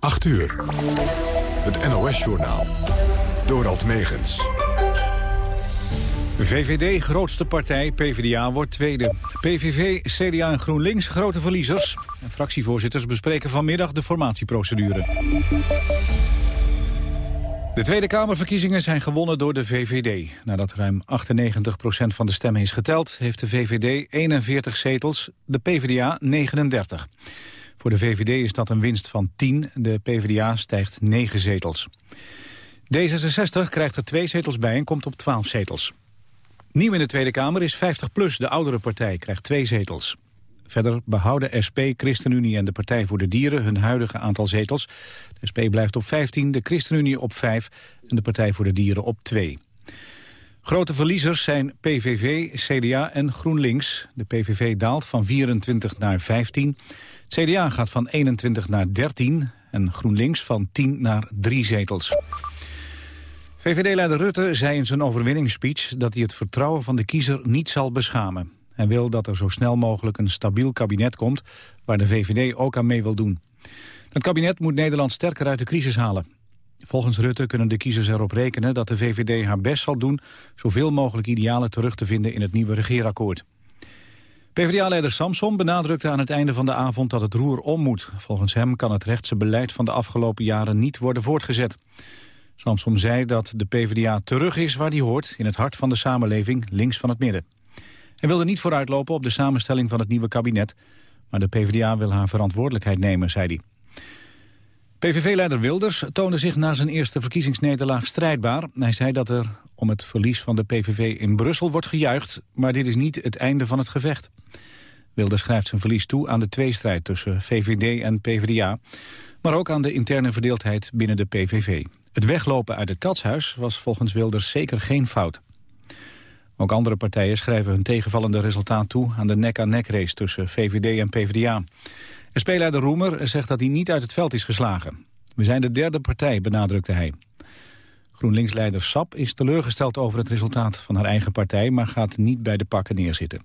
8 uur. Het NOS-journaal. Dorald Megens. VVD, grootste partij, PvdA, wordt tweede. PVV, CDA en GroenLinks, grote verliezers. En fractievoorzitters bespreken vanmiddag de formatieprocedure. De Tweede Kamerverkiezingen zijn gewonnen door de VVD. Nadat ruim 98% van de stemmen is geteld... heeft de VVD 41 zetels, de PvdA 39. Voor de VVD is dat een winst van 10. De PvdA stijgt 9 zetels. D66 krijgt er twee zetels bij en komt op 12 zetels. Nieuw in de Tweede Kamer is 50PLUS, de oudere partij, krijgt twee zetels. Verder behouden SP, ChristenUnie en de Partij voor de Dieren hun huidige aantal zetels. De SP blijft op 15, de ChristenUnie op 5 en de Partij voor de Dieren op 2. Grote verliezers zijn PVV, CDA en GroenLinks. De PVV daalt van 24 naar 15. CDA gaat van 21 naar 13 en GroenLinks van 10 naar 3 zetels. VVD-leider Rutte zei in zijn overwinningsspeech dat hij het vertrouwen van de kiezer niet zal beschamen. Hij wil dat er zo snel mogelijk een stabiel kabinet komt waar de VVD ook aan mee wil doen. Het kabinet moet Nederland sterker uit de crisis halen. Volgens Rutte kunnen de kiezers erop rekenen dat de VVD haar best zal doen... zoveel mogelijk idealen terug te vinden in het nieuwe regeerakkoord. PvdA-leider Samson benadrukte aan het einde van de avond dat het roer om moet. Volgens hem kan het rechtse beleid van de afgelopen jaren niet worden voortgezet. Samson zei dat de PvdA terug is waar die hoort, in het hart van de samenleving, links van het midden. Hij wilde niet vooruitlopen op de samenstelling van het nieuwe kabinet, maar de PvdA wil haar verantwoordelijkheid nemen, zei hij. PVV-leider Wilders toonde zich na zijn eerste verkiezingsnederlaag strijdbaar. Hij zei dat er om het verlies van de PVV in Brussel wordt gejuicht... maar dit is niet het einde van het gevecht. Wilders schrijft zijn verlies toe aan de tweestrijd tussen VVD en PvdA... maar ook aan de interne verdeeldheid binnen de PVV. Het weglopen uit het katshuis was volgens Wilders zeker geen fout. Ook andere partijen schrijven hun tegenvallende resultaat toe... aan de nek-aan-nek race tussen VVD en PvdA. SP-leider Roemer zegt dat hij niet uit het veld is geslagen. We zijn de derde partij, benadrukte hij. GroenLinks-leider Sap is teleurgesteld over het resultaat van haar eigen partij... maar gaat niet bij de pakken neerzitten.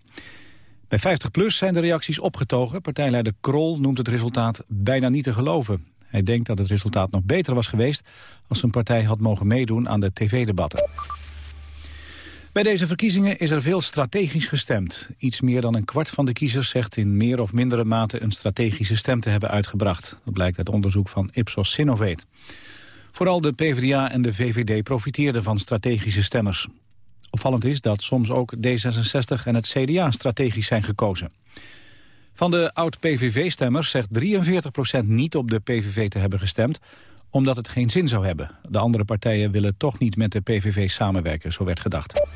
Bij 50PLUS zijn de reacties opgetogen. Partijleider Krol noemt het resultaat bijna niet te geloven. Hij denkt dat het resultaat nog beter was geweest... als zijn partij had mogen meedoen aan de tv-debatten. Bij deze verkiezingen is er veel strategisch gestemd. Iets meer dan een kwart van de kiezers zegt in meer of mindere mate een strategische stem te hebben uitgebracht. Dat blijkt uit onderzoek van Ipsos Sinovate. Vooral de PvdA en de VVD profiteerden van strategische stemmers. Opvallend is dat soms ook D66 en het CDA strategisch zijn gekozen. Van de oud-PVV-stemmers zegt 43% niet op de PVV te hebben gestemd omdat het geen zin zou hebben. De andere partijen willen toch niet met de PVV samenwerken, zo werd gedacht.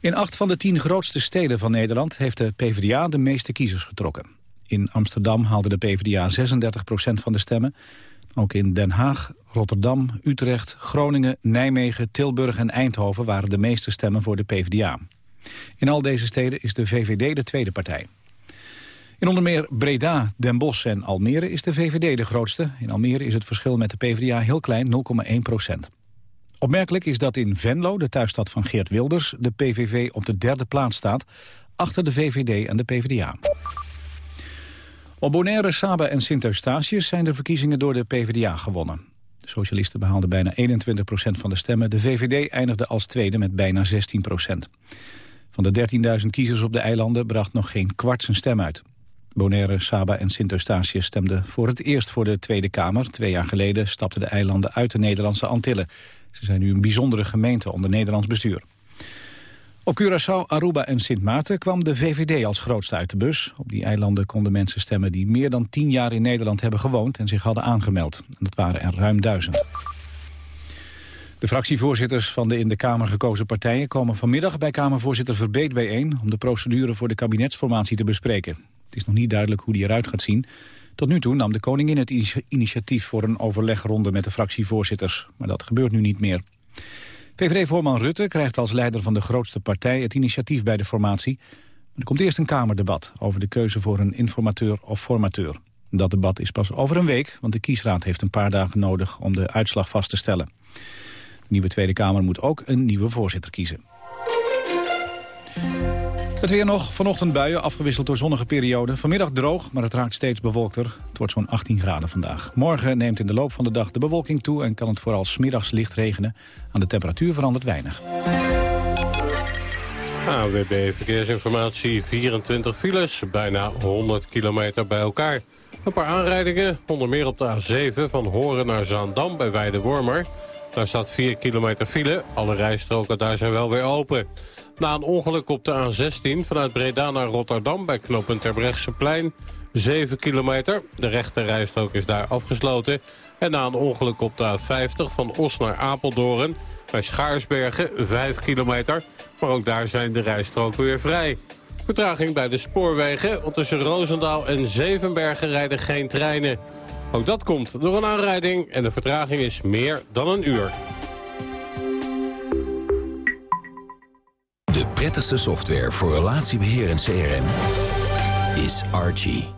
In acht van de tien grootste steden van Nederland heeft de PvdA de meeste kiezers getrokken. In Amsterdam haalde de PvdA 36% van de stemmen. Ook in Den Haag, Rotterdam, Utrecht, Groningen, Nijmegen, Tilburg en Eindhoven waren de meeste stemmen voor de PvdA. In al deze steden is de VVD de tweede partij. In onder meer Breda, Den Bosch en Almere is de VVD de grootste. In Almere is het verschil met de PvdA heel klein, 0,1 procent. Opmerkelijk is dat in Venlo, de thuisstad van Geert Wilders... de PVV op de derde plaats staat, achter de VVD en de PvdA. Op Bonaire, Saba en Sint-Eustatius zijn de verkiezingen door de PvdA gewonnen. De socialisten behaalden bijna 21 procent van de stemmen. De VVD eindigde als tweede met bijna 16 procent. Van de 13.000 kiezers op de eilanden bracht nog geen kwart zijn stem uit. Bonaire, Saba en Sint-Eustatius stemden voor het eerst voor de Tweede Kamer. Twee jaar geleden stapten de eilanden uit de Nederlandse Antillen. Ze zijn nu een bijzondere gemeente onder Nederlands bestuur. Op Curaçao, Aruba en Sint Maarten kwam de VVD als grootste uit de bus. Op die eilanden konden mensen stemmen die meer dan tien jaar in Nederland hebben gewoond en zich hadden aangemeld. En dat waren er ruim duizend. De fractievoorzitters van de in de Kamer gekozen partijen komen vanmiddag bij Kamervoorzitter Verbeet bijeen om de procedure voor de kabinetsformatie te bespreken. Het is nog niet duidelijk hoe die eruit gaat zien. Tot nu toe nam de koningin het initiatief voor een overlegronde met de fractievoorzitters. Maar dat gebeurt nu niet meer. VVD-voorman Rutte krijgt als leider van de grootste partij het initiatief bij de formatie. Er komt eerst een Kamerdebat over de keuze voor een informateur of formateur. Dat debat is pas over een week, want de kiesraad heeft een paar dagen nodig om de uitslag vast te stellen. De nieuwe Tweede Kamer moet ook een nieuwe voorzitter kiezen. Het weer nog, vanochtend buien, afgewisseld door zonnige perioden. Vanmiddag droog, maar het raakt steeds bewolkter. Het wordt zo'n 18 graden vandaag. Morgen neemt in de loop van de dag de bewolking toe... en kan het vooral smiddags licht regenen. Aan de temperatuur verandert weinig. AWB Verkeersinformatie, 24 files, bijna 100 kilometer bij elkaar. Een paar aanrijdingen, onder meer op de A7 van Horen naar Zaandam bij Weidewormer. Daar staat 4 kilometer file, alle rijstroken daar zijn wel weer open. Na een ongeluk op de A16 vanuit Breda naar Rotterdam bij knooppunt Terbrechtseplein. 7 kilometer, de rechte rijstrook is daar afgesloten. En na een ongeluk op de A50 van Os naar Apeldoorn bij Schaarsbergen 5 kilometer. Maar ook daar zijn de rijstroken weer vrij. Vertraging bij de spoorwegen, want tussen Roosendaal en Zevenbergen rijden geen treinen. Ook dat komt door een aanrijding en de vertraging is meer dan een uur. De prettigste software voor relatiebeheer en CRM is Archie.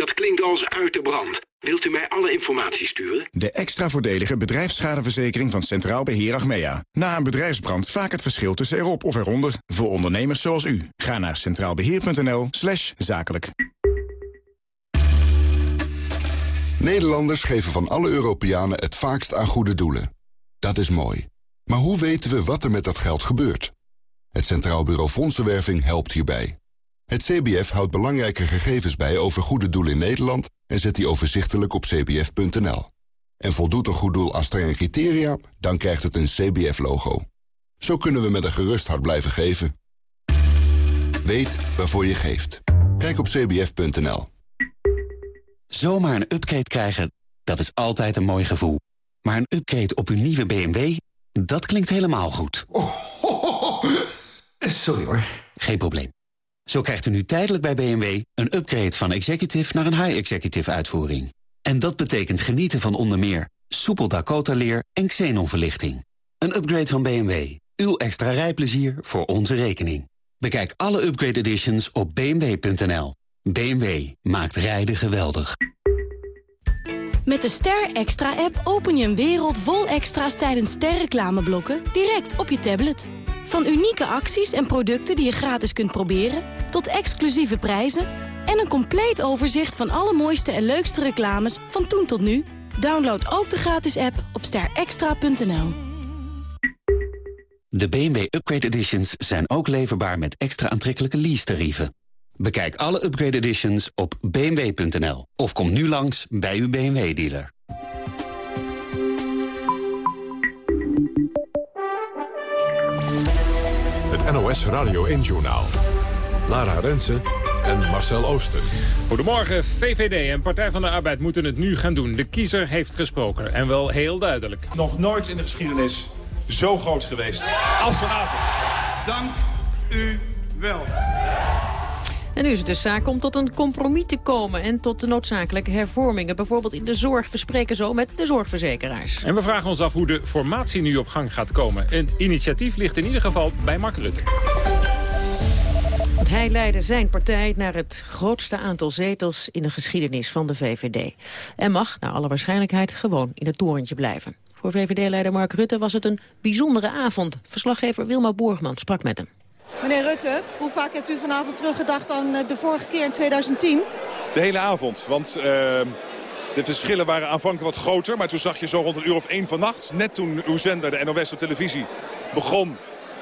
dat klinkt als uit de brand. Wilt u mij alle informatie sturen? De extra voordelige bedrijfsschadeverzekering van Centraal Beheer Achmea. Na een bedrijfsbrand vaak het verschil tussen erop of eronder. Voor ondernemers zoals u. Ga naar centraalbeheer.nl slash zakelijk. Nederlanders geven van alle Europeanen het vaakst aan goede doelen. Dat is mooi. Maar hoe weten we wat er met dat geld gebeurt? Het Centraal Bureau Fondsenwerving helpt hierbij. Het CBF houdt belangrijke gegevens bij over goede doelen in Nederland... en zet die overzichtelijk op cbf.nl. En voldoet een goed doel aan strenge criteria, dan krijgt het een CBF-logo. Zo kunnen we met een gerust hart blijven geven. Weet waarvoor je geeft. Kijk op cbf.nl. Zomaar een upgrade krijgen, dat is altijd een mooi gevoel. Maar een upgrade op uw nieuwe BMW, dat klinkt helemaal goed. Sorry hoor. Geen probleem. Zo krijgt u nu tijdelijk bij BMW een upgrade van executive naar een high-executive uitvoering. En dat betekent genieten van onder meer soepel Dakota-leer en xenonverlichting. Een upgrade van BMW. Uw extra rijplezier voor onze rekening. Bekijk alle upgrade editions op bmw.nl. BMW maakt rijden geweldig. Met de Ster Extra-app open je een wereld vol extra's tijdens sterreclameblokken direct op je tablet. Van unieke acties en producten die je gratis kunt proberen... tot exclusieve prijzen en een compleet overzicht van alle mooiste en leukste reclames van toen tot nu. Download ook de gratis app op sterextra.nl. De BMW Upgrade Editions zijn ook leverbaar met extra aantrekkelijke lease-tarieven. Bekijk alle upgrade editions op bmw.nl of kom nu langs bij uw BMW-dealer. Het NOS Radio 1-journaal. Lara Rensen en Marcel Ooster. Goedemorgen. VVD en Partij van de Arbeid moeten het nu gaan doen. De kiezer heeft gesproken en wel heel duidelijk. Nog nooit in de geschiedenis zo groot geweest als vanavond. Dank u wel. En nu is het dus zaak om tot een compromis te komen... en tot de noodzakelijke hervormingen. Bijvoorbeeld in de zorg. We spreken zo met de zorgverzekeraars. En we vragen ons af hoe de formatie nu op gang gaat komen. Het initiatief ligt in ieder geval bij Mark Rutte. Want hij leidde zijn partij naar het grootste aantal zetels... in de geschiedenis van de VVD. En mag, naar alle waarschijnlijkheid, gewoon in het torentje blijven. Voor VVD-leider Mark Rutte was het een bijzondere avond. Verslaggever Wilma Borgman sprak met hem. Meneer Rutte, hoe vaak hebt u vanavond teruggedacht aan eh, de vorige keer in 2010? De hele avond, want uh, de verschillen waren aanvankelijk wat groter. Maar toen zag je zo rond een uur of één vannacht, net toen uw zender, de NOS op televisie, begon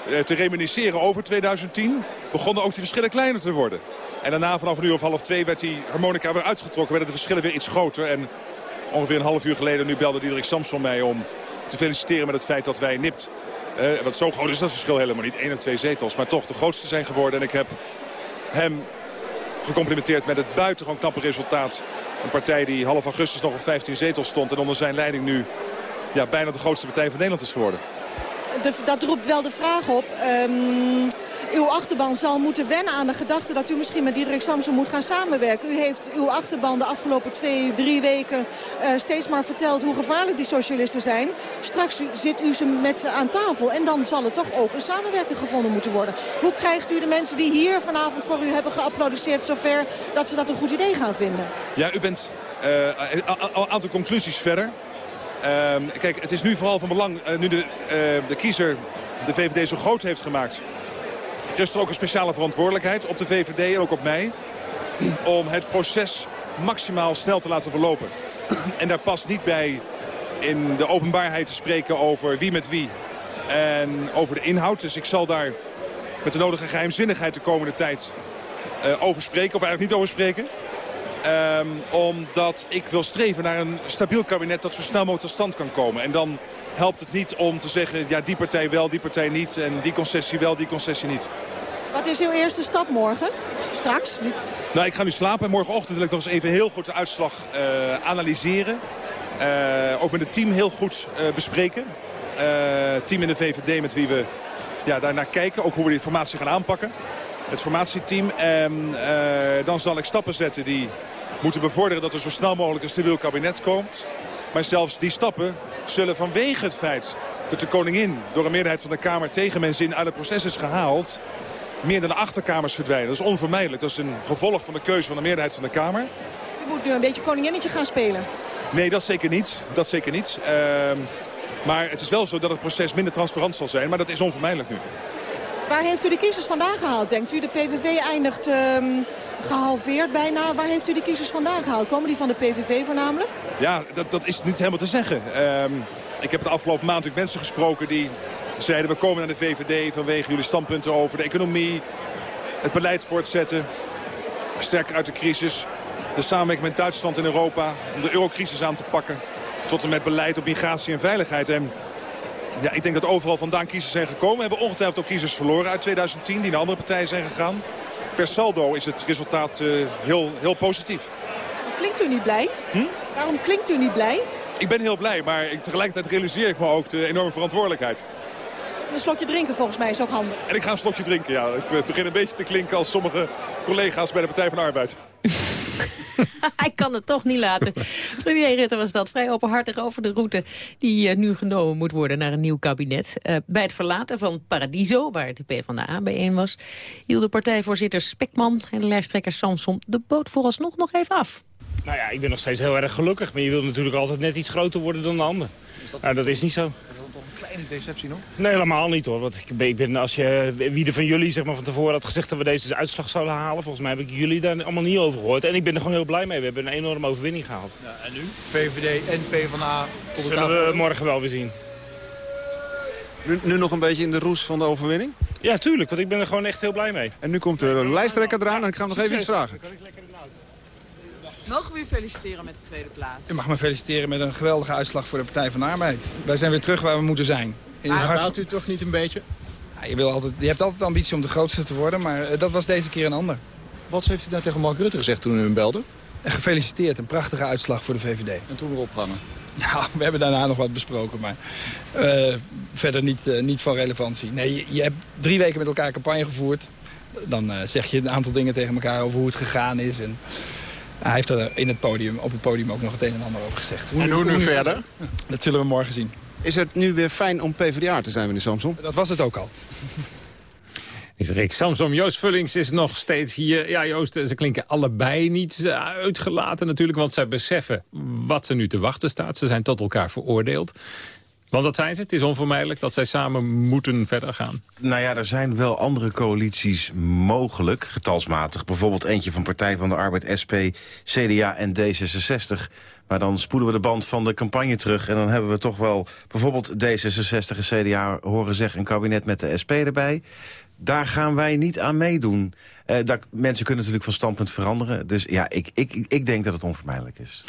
uh, te reminisceren over 2010, begonnen ook die verschillen kleiner te worden. En daarna vanaf een uur of half twee werd die harmonica weer uitgetrokken, werden de verschillen weer iets groter. En ongeveer een half uur geleden nu belde Diederik Samson mij om te feliciteren met het feit dat wij nipt uh, want zo groot is dat verschil helemaal niet. één of twee zetels. Maar toch de grootste zijn geworden. En ik heb hem gecomplimenteerd met het buitengewoon knappe resultaat. Een partij die half augustus nog op 15 zetels stond. En onder zijn leiding nu ja, bijna de grootste partij van Nederland is geworden. Dat roept wel de vraag op. Um, Uw achterban zal moeten wennen aan de gedachte dat u misschien met Diederik Samson moet gaan samenwerken. U heeft uw achterban de afgelopen twee, drie weken uh, steeds maar verteld hoe gevaarlijk die socialisten zijn. Straks zit u ze met ze aan tafel en dan zal er toch ook een samenwerking gevonden moeten worden. Hoe krijgt u de mensen die hier vanavond voor u hebben geapplaudisseerd zover dat ze dat een goed idee gaan vinden? Ja, u bent uh, een aantal conclusies verder. Uh, kijk, het is nu vooral van belang, uh, nu de, uh, de kiezer de VVD zo groot heeft gemaakt. Rust er ook een speciale verantwoordelijkheid op de VVD en ook op mij. Om het proces maximaal snel te laten verlopen. En daar past niet bij in de openbaarheid te spreken over wie met wie. En over de inhoud. Dus ik zal daar met de nodige geheimzinnigheid de komende tijd uh, over spreken. Of eigenlijk niet over spreken. Um, omdat ik wil streven naar een stabiel kabinet dat zo snel mogelijk tot stand kan komen. En dan helpt het niet om te zeggen, ja die partij wel, die partij niet. En die concessie wel, die concessie niet. Wat is uw eerste stap morgen? Straks? Nou, ik ga nu slapen en morgenochtend wil ik nog eens even heel goed de uitslag uh, analyseren. Uh, ook met het team heel goed uh, bespreken. Het team in de VVD met wie we ja, daarnaar kijken. Ook hoe we die informatie gaan aanpakken het formatieteam. En uh, dan zal ik stappen zetten die moeten bevorderen dat er zo snel mogelijk een stabiel kabinet komt. Maar zelfs die stappen zullen vanwege het feit dat de koningin door een meerderheid van de Kamer tegen mensen in uit het proces is gehaald... meer dan de achterkamers verdwijnen. Dat is onvermijdelijk. Dat is een gevolg van de keuze van de meerderheid van de Kamer. U moet nu een beetje koninginnetje gaan spelen. Nee, dat zeker niet. Dat zeker niet. Uh, maar het is wel zo dat het proces minder transparant zal zijn. Maar dat is onvermijdelijk nu. Waar heeft u de kiezers vandaan gehaald, denkt u? De PVV eindigt um, gehalveerd bijna. Waar heeft u de kiezers vandaan gehaald? Komen die van de PVV voornamelijk? Ja, dat, dat is niet helemaal te zeggen. Um, ik heb de afgelopen maand mensen gesproken die zeiden... we komen naar de VVD vanwege jullie standpunten over de economie... het beleid voortzetten, sterker uit de crisis... de samenwerking met Duitsland en Europa om de eurocrisis aan te pakken... tot en met beleid op migratie en veiligheid. En ja, ik denk dat overal vandaan kiezers zijn gekomen. We hebben ongetwijfeld ook kiezers verloren uit 2010 die naar andere partijen zijn gegaan. Per saldo is het resultaat uh, heel, heel positief. Klinkt u niet blij? Hm? Waarom klinkt u niet blij? Ik ben heel blij, maar ik, tegelijkertijd realiseer ik me ook de enorme verantwoordelijkheid. Een slokje drinken volgens mij is ook handig. En ik ga een slokje drinken, ja. Ik begin een beetje te klinken als sommige collega's bij de Partij van de Arbeid. Hij kan het toch niet laten. Premier Rutte was dat vrij openhartig over de route die uh, nu genomen moet worden naar een nieuw kabinet. Uh, bij het verlaten van Paradiso, waar de PvdA bijeen was, hielden partijvoorzitter Spekman en de lijsttrekker Samson de boot vooralsnog nog even af. Nou ja, ik ben nog steeds heel erg gelukkig, maar je wilt natuurlijk altijd net iets groter worden dan de ander. Nou, dat is niet zo deceptie nog? Nee, helemaal niet hoor. Want ik ben, ik ben, als je, wie er van jullie zeg maar, van tevoren had gezegd dat we deze uitslag zouden halen... volgens mij heb ik jullie daar allemaal niet over gehoord. En ik ben er gewoon heel blij mee. We hebben een enorme overwinning gehaald. Ja, en nu? VVD en PvdA tot elkaar... Zullen we morgen wel weer zien. Nu, nu, nog een beetje in de roes van de overwinning? Ja, tuurlijk, want ik ben er gewoon echt heel blij mee. En nu komt de lijsttrekker eraan en ik ga hem nog even iets vragen. Mogen we u feliciteren met de tweede plaats? U mag me feliciteren met een geweldige uitslag voor de Partij van de Arbeid. Wij zijn weer terug waar we moeten zijn. In maar hart... u toch niet een beetje? Ja, je, wil altijd, je hebt altijd de ambitie om de grootste te worden, maar eh, dat was deze keer een ander. Wat heeft u nou tegen Mark Rutte gezegd toen u hem belde? En gefeliciteerd, een prachtige uitslag voor de VVD. En toen weer opgehangen? Nou, we hebben daarna nog wat besproken, maar uh, verder niet, uh, niet van relevantie. Nee, je, je, hebt drie weken met elkaar campagne gevoerd. Dan uh, zeg je een aantal dingen tegen elkaar over hoe het gegaan is. En hij heeft er in het podium, op het podium ook nog het een en ander over gezegd. En hoe nu, nu verder? Dat zullen we morgen zien. Is het nu weer fijn om PvdA te zijn, meneer Samson? Dat was het ook al. Is Rick Samsom. Joost Vullings is nog steeds hier. Ja, Joost, ze klinken allebei niet uitgelaten natuurlijk... want zij beseffen wat ze nu te wachten staat. Ze zijn tot elkaar veroordeeld. Want dat zijn ze. Het is onvermijdelijk dat zij samen moeten verder gaan. Nou ja, er zijn wel andere coalities mogelijk, getalsmatig. Bijvoorbeeld eentje van Partij van de Arbeid, SP, CDA en D66. Maar dan spoelen we de band van de campagne terug... en dan hebben we toch wel bijvoorbeeld D66 en CDA horen zeggen... een kabinet met de SP erbij. Daar gaan wij niet aan meedoen. Daar, mensen kunnen natuurlijk van standpunt veranderen. Dus ja, ik, ik, ik denk dat het onvermijdelijk is.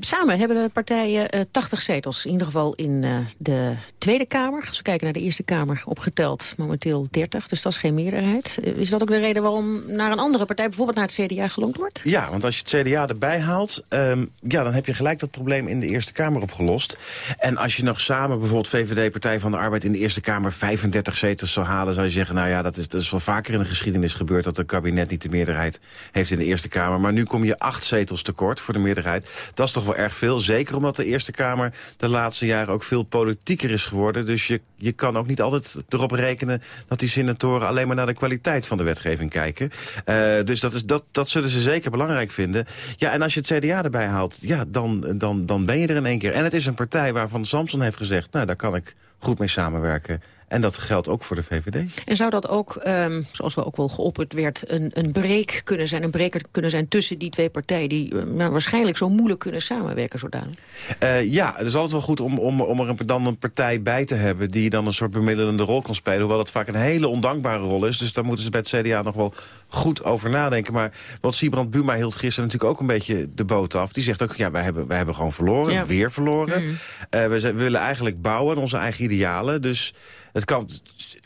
Samen hebben de partijen uh, 80 zetels, in ieder geval in uh, de Tweede Kamer. Als we kijken naar de Eerste Kamer, opgeteld momenteel 30, dus dat is geen meerderheid. Is dat ook de reden waarom naar een andere partij, bijvoorbeeld naar het CDA, gelongd wordt? Ja, want als je het CDA erbij haalt, um, ja, dan heb je gelijk dat probleem in de Eerste Kamer opgelost. En als je nog samen bijvoorbeeld VVD, Partij van de Arbeid in de Eerste Kamer 35 zetels zou halen, zou je zeggen, nou ja, dat is, dat is wel vaker in de geschiedenis gebeurd... dat een kabinet niet de meerderheid heeft in de Eerste Kamer. Maar nu kom je acht zetels tekort voor de meerderheid. Dat is toch wel erg veel. Zeker omdat de Eerste Kamer de laatste jaren ook veel politieker is geworden. Dus je, je kan ook niet altijd erop rekenen dat die senatoren alleen maar naar de kwaliteit van de wetgeving kijken. Uh, dus dat, is, dat, dat zullen ze zeker belangrijk vinden. Ja, en als je het CDA erbij haalt, ja, dan, dan, dan ben je er in één keer. En het is een partij waarvan Samson heeft gezegd, nou, daar kan ik goed mee samenwerken. En dat geldt ook voor de VVD. En zou dat ook, um, zoals we ook wel geopperd werd... een, een break kunnen zijn, een breker kunnen zijn tussen die twee partijen... die uh, waarschijnlijk zo moeilijk kunnen samenwerken zodanig? Uh, ja, het is altijd wel goed om, om, om er een, dan een partij bij te hebben... die dan een soort bemiddelende rol kan spelen. Hoewel het vaak een hele ondankbare rol is. Dus daar moeten ze bij het CDA nog wel goed over nadenken. Maar wat Siebrand Buma hield gisteren natuurlijk ook een beetje de boot af. Die zegt ook, ja, wij hebben, wij hebben gewoon verloren, ja. weer verloren. Mm. Uh, we, we willen eigenlijk bouwen onze eigen idealen. Dus het kan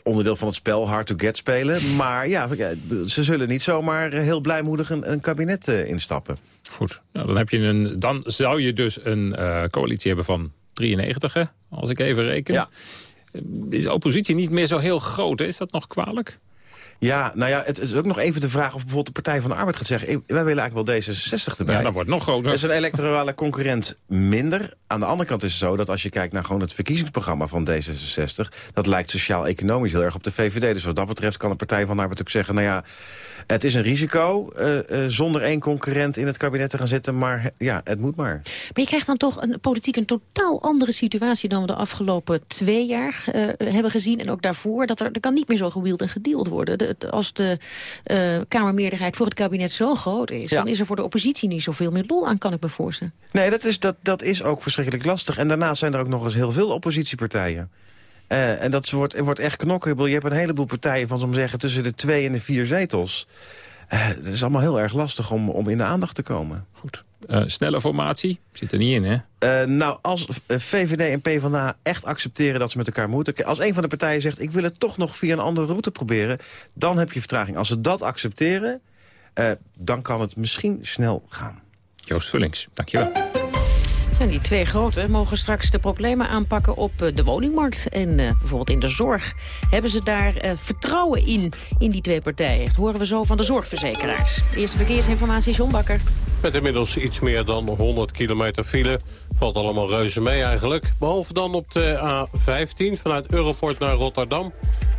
onderdeel van het spel hard to get spelen. Maar ja, ze zullen niet zomaar heel blijmoedig een, een kabinet uh, instappen. Goed, nou, dan, heb je een, dan zou je dus een uh, coalitie hebben van 93, hè, als ik even reken. Ja. Is de oppositie niet meer zo heel groot? Hè? Is dat nog kwalijk? Ja, nou ja, het is ook nog even de vraag of bijvoorbeeld de Partij van de Arbeid gaat zeggen... wij willen eigenlijk wel D66 erbij. Ja, dat wordt nog groter. Dat is een electorale concurrent minder. Aan de andere kant is het zo dat als je kijkt naar gewoon het verkiezingsprogramma van D66... dat lijkt sociaal-economisch heel erg op de VVD. Dus wat dat betreft kan de Partij van de Arbeid ook zeggen... nou ja, het is een risico uh, uh, zonder één concurrent in het kabinet te gaan zitten... maar ja, het moet maar. Maar je krijgt dan toch een politiek een totaal andere situatie... dan we de afgelopen twee jaar uh, hebben gezien en ook daarvoor. Dat er, er kan niet meer zo gewield en gedeeld worden. De, als de Kamermeerderheid voor het kabinet zo groot is... Ja. dan is er voor de oppositie niet zoveel meer lol aan, kan ik me voorstellen. Nee, dat is, dat, dat is ook verschrikkelijk lastig. En daarnaast zijn er ook nog eens heel veel oppositiepartijen. Uh, en dat wordt, wordt echt knokken. Je hebt een heleboel partijen van, zo'n zeggen, tussen de twee en de vier zetels. Uh, het is allemaal heel erg lastig om, om in de aandacht te komen. Goed. Uh, snelle formatie? Zit er niet in, hè? nou, als VVD en PvdA echt accepteren dat ze met elkaar moeten... als een van de partijen zegt, ik wil het toch nog via een andere route proberen... dan heb je vertraging. Als ze dat accepteren, dan kan het misschien snel gaan. Joost Vullings, dankjewel. En die twee grote mogen straks de problemen aanpakken op eh, de woningmarkt. En uh, bijvoorbeeld in de zorg. Hebben ze daar uh, vertrouwen in, in die twee partijen? Dat horen we zo van de zorgverzekeraars. Eerste verkeersinformatie, John Bakker. Met inmiddels iets meer dan 100 kilometer file. Valt allemaal reuze mee eigenlijk. Behalve dan op de A15 vanuit Europort naar Rotterdam.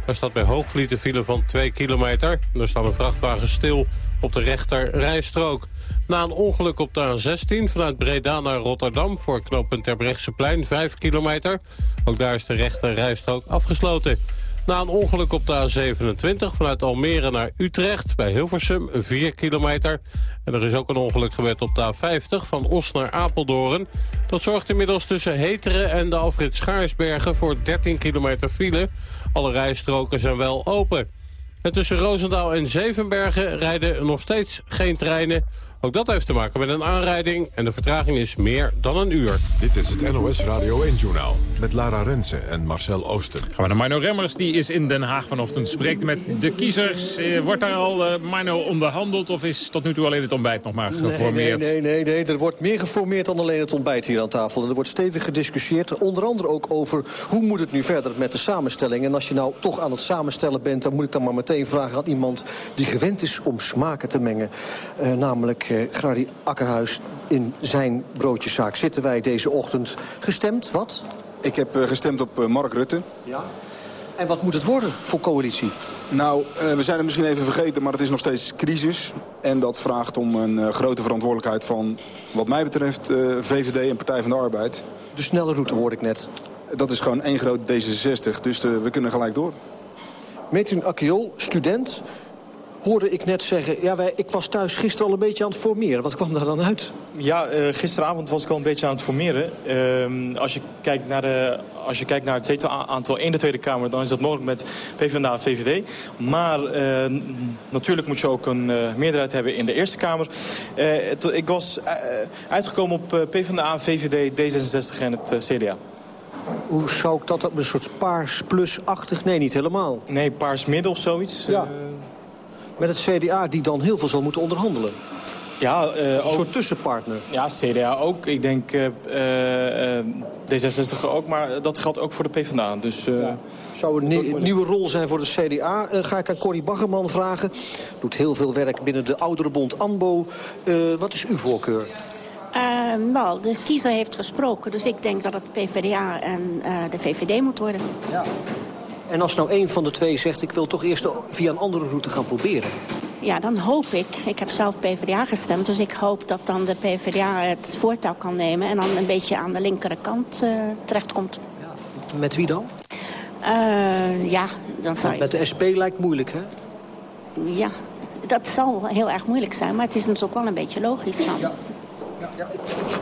Daar staat bij Hoogvliet file van 2 kilometer. Er staan een vrachtwagen stil op de rechter rijstrook. Na een ongeluk op de A16 vanuit Breda naar Rotterdam... voor knooppunt Terbrechtseplein, 5 kilometer. Ook daar is de rechte rijstrook afgesloten. Na een ongeluk op de A27 vanuit Almere naar Utrecht... bij Hilversum, 4 kilometer. En er is ook een ongeluk gebeurd op de A50 van Os naar Apeldoorn. Dat zorgt inmiddels tussen Heteren en de Alfred Schaarsbergen... voor 13 kilometer file. Alle rijstroken zijn wel open. En tussen Roosendaal en Zevenbergen rijden nog steeds geen treinen... Ook dat heeft te maken met een aanrijding en de vertraging is meer dan een uur. Dit is het NOS Radio 1-journaal met Lara Rensen en Marcel Ooster. Gaan we naar Mino Remmers, die is in Den Haag vanochtend. Spreekt met de kiezers. Eh, wordt daar al, uh, Mino, onderhandeld of is tot nu toe alleen het ontbijt nog maar geformeerd? Nee, nee, nee, nee, er wordt meer geformeerd dan alleen het ontbijt hier aan tafel. Er wordt stevig gediscussieerd, onder andere ook over hoe moet het nu verder met de samenstelling. En als je nou toch aan het samenstellen bent, dan moet ik dan maar meteen vragen aan iemand die gewend is om smaken te mengen. Uh, namelijk Grady Akkerhuis in zijn broodjeszaak zitten wij deze ochtend gestemd. Wat? Ik heb uh, gestemd op uh, Mark Rutte. Ja. En wat moet het worden voor coalitie? Nou, uh, we zijn het misschien even vergeten, maar het is nog steeds crisis. En dat vraagt om een grote verantwoordelijkheid van, wat mij betreft, VVD en Partij van de Arbeid. De snelle route hoorde ik net. Dat is gewoon één groot D66, dus we kunnen gelijk door. Metrin Akiol, student, hoorde ik net zeggen... ja, wij, ik was thuis gisteren al een beetje aan het formeren. Wat kwam daar dan uit? Ja, uh, gisteravond was ik al een beetje aan het formeren. Uh, als, je kijkt naar de, als je kijkt naar het zetelaantal in de Tweede Kamer... dan is dat mogelijk met PvdA en VVD. Maar uh, natuurlijk moet je ook een meerderheid hebben in de Eerste Kamer. Ik was uitgekomen op PvdA, VVD, D66 en het CDA. Hoe zou ik dat een soort paars plus-achtig? Nee, niet helemaal. Nee, paars middel zoiets. Ja met het CDA die dan heel veel zal moeten onderhandelen. Ja, uh, een soort tussenpartner. Ja, CDA ook. Ik denk uh, uh, D66 ook, maar dat geldt ook voor de PvdA. Dus, ja. Zou een nieuwe rol zijn voor de CDA? ga ik aan Corrie Baggerman vragen. Doet heel veel werk binnen de ouderenbond ANBO. wat is uw voorkeur? wel, de kiezer heeft gesproken. Dus ik denk dat het PvdA en de VVD moet worden. Ja. En als nou een van de twee zegt... ik wil toch eerst via een andere route gaan proberen? Ja, dan hoop ik, ik heb zelf PvdA gestemd... dus ik hoop dat dan de PvdA het voortouw kan nemen... en dan een beetje aan de linkerkant uh, terechtkomt. Ja. Met wie dan? Uh, ja, dan zou Met de SP lijkt moeilijk, hè? Ja, dat zal heel erg moeilijk zijn, maar het is natuurlijk wel een beetje logisch dan. Ja. Ja, ja.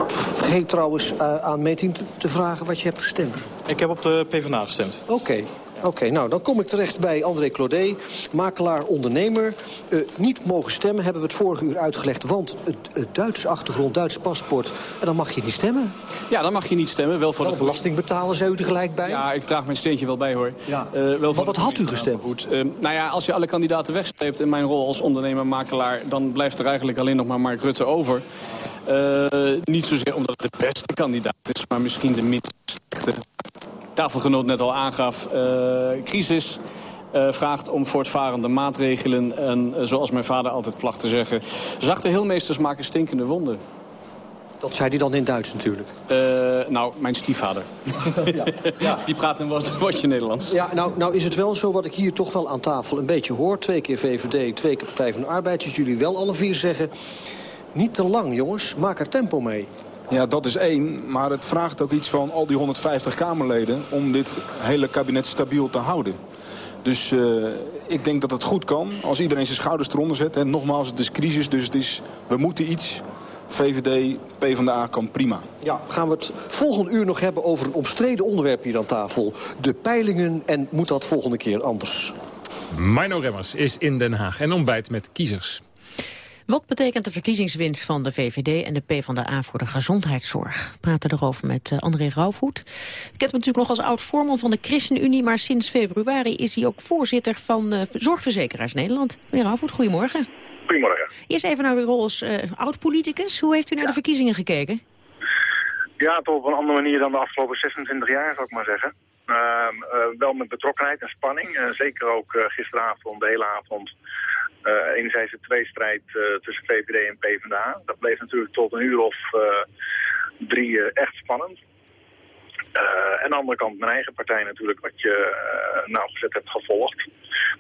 Vergeet trouwens uh, aan Metin te, te, vragen wat je hebt gestemd. Ik heb op de PvdA gestemd. Oké. Oké, nou dan kom ik terecht bij André Claudet, makelaar, ondernemer. Uh, niet mogen stemmen, hebben we het vorige uur uitgelegd... want het, het Duitse achtergrond, Duits paspoort, en dan mag je niet stemmen. Ja, dan mag je niet stemmen. Wel voor wel belasting betalen, zei u er gelijk bij? Ja, ik draag mijn steentje wel bij, hoor. Ja. Uh, wel wat had u gestemd? Goed. Uh, nou ja, als je alle kandidaten wegstreept in mijn rol als ondernemer, makelaar... dan blijft er eigenlijk alleen nog maar Mark Rutte over. niet zozeer omdat het de beste kandidaat is, maar misschien de minst slechte tafelgenoot net al aangaf, uh, crisis... Uh, vraagt om voortvarende maatregelen. En uh, zoals mijn vader altijd placht te zeggen... zachte heelmeesters maken stinkende wonden. Dat zei hij dan in Duits natuurlijk. Uh, nou, mijn stiefvader. ja. ja. Die praat een woord, woordje Nederlands. Ja, nou, nou is het wel zo wat ik hier toch wel aan tafel een beetje hoor. Twee keer VVD, twee keer Partij van de Arbeid. Dat jullie wel alle vier zeggen... niet te lang, jongens. Maak er tempo mee. Ja, dat is één. Maar het vraagt ook iets van al die 150 Kamerleden... om dit hele kabinet stabiel te houden. Dus uh, ik denk dat het goed kan als iedereen zijn schouders eronder zet. En nogmaals, het is crisis, dus het is, we moeten iets. VVD, PvdA kan prima. Ja, gaan we het volgende uur nog hebben over een omstreden onderwerp hier aan tafel. De peilingen en moet dat volgende keer anders? Mino Remmers is in Den Haag en ontbijt met kiezers. Wat betekent de verkiezingswinst van de VVD en de PvdA voor de gezondheidszorg? We praten erover met uh, André Rauwvoet. Ik ken hem natuurlijk nog als oud-voorman van de ChristenUnie... maar sinds februari is hij ook voorzitter van uh, Zorgverzekeraars Nederland. Meneer Rauwvoet, goedemorgen. Goedemorgen. Eerst even naar uw rol als uh, oud-politicus. Hoe heeft u naar de verkiezingen gekeken? Ja, toch op een andere manier dan de afgelopen 26 jaar, zou ik maar zeggen. Ehm, wel met betrokkenheid en spanning. zeker ook gisteravond, de hele avond uh, enerzijds de tweestrijd uh, tussen VVD en PvdA. Dat bleef natuurlijk tot een uur of uh, drie echt spannend. en aan de andere kant mijn eigen partij natuurlijk, wat je nauwgezet hebt gevolgd.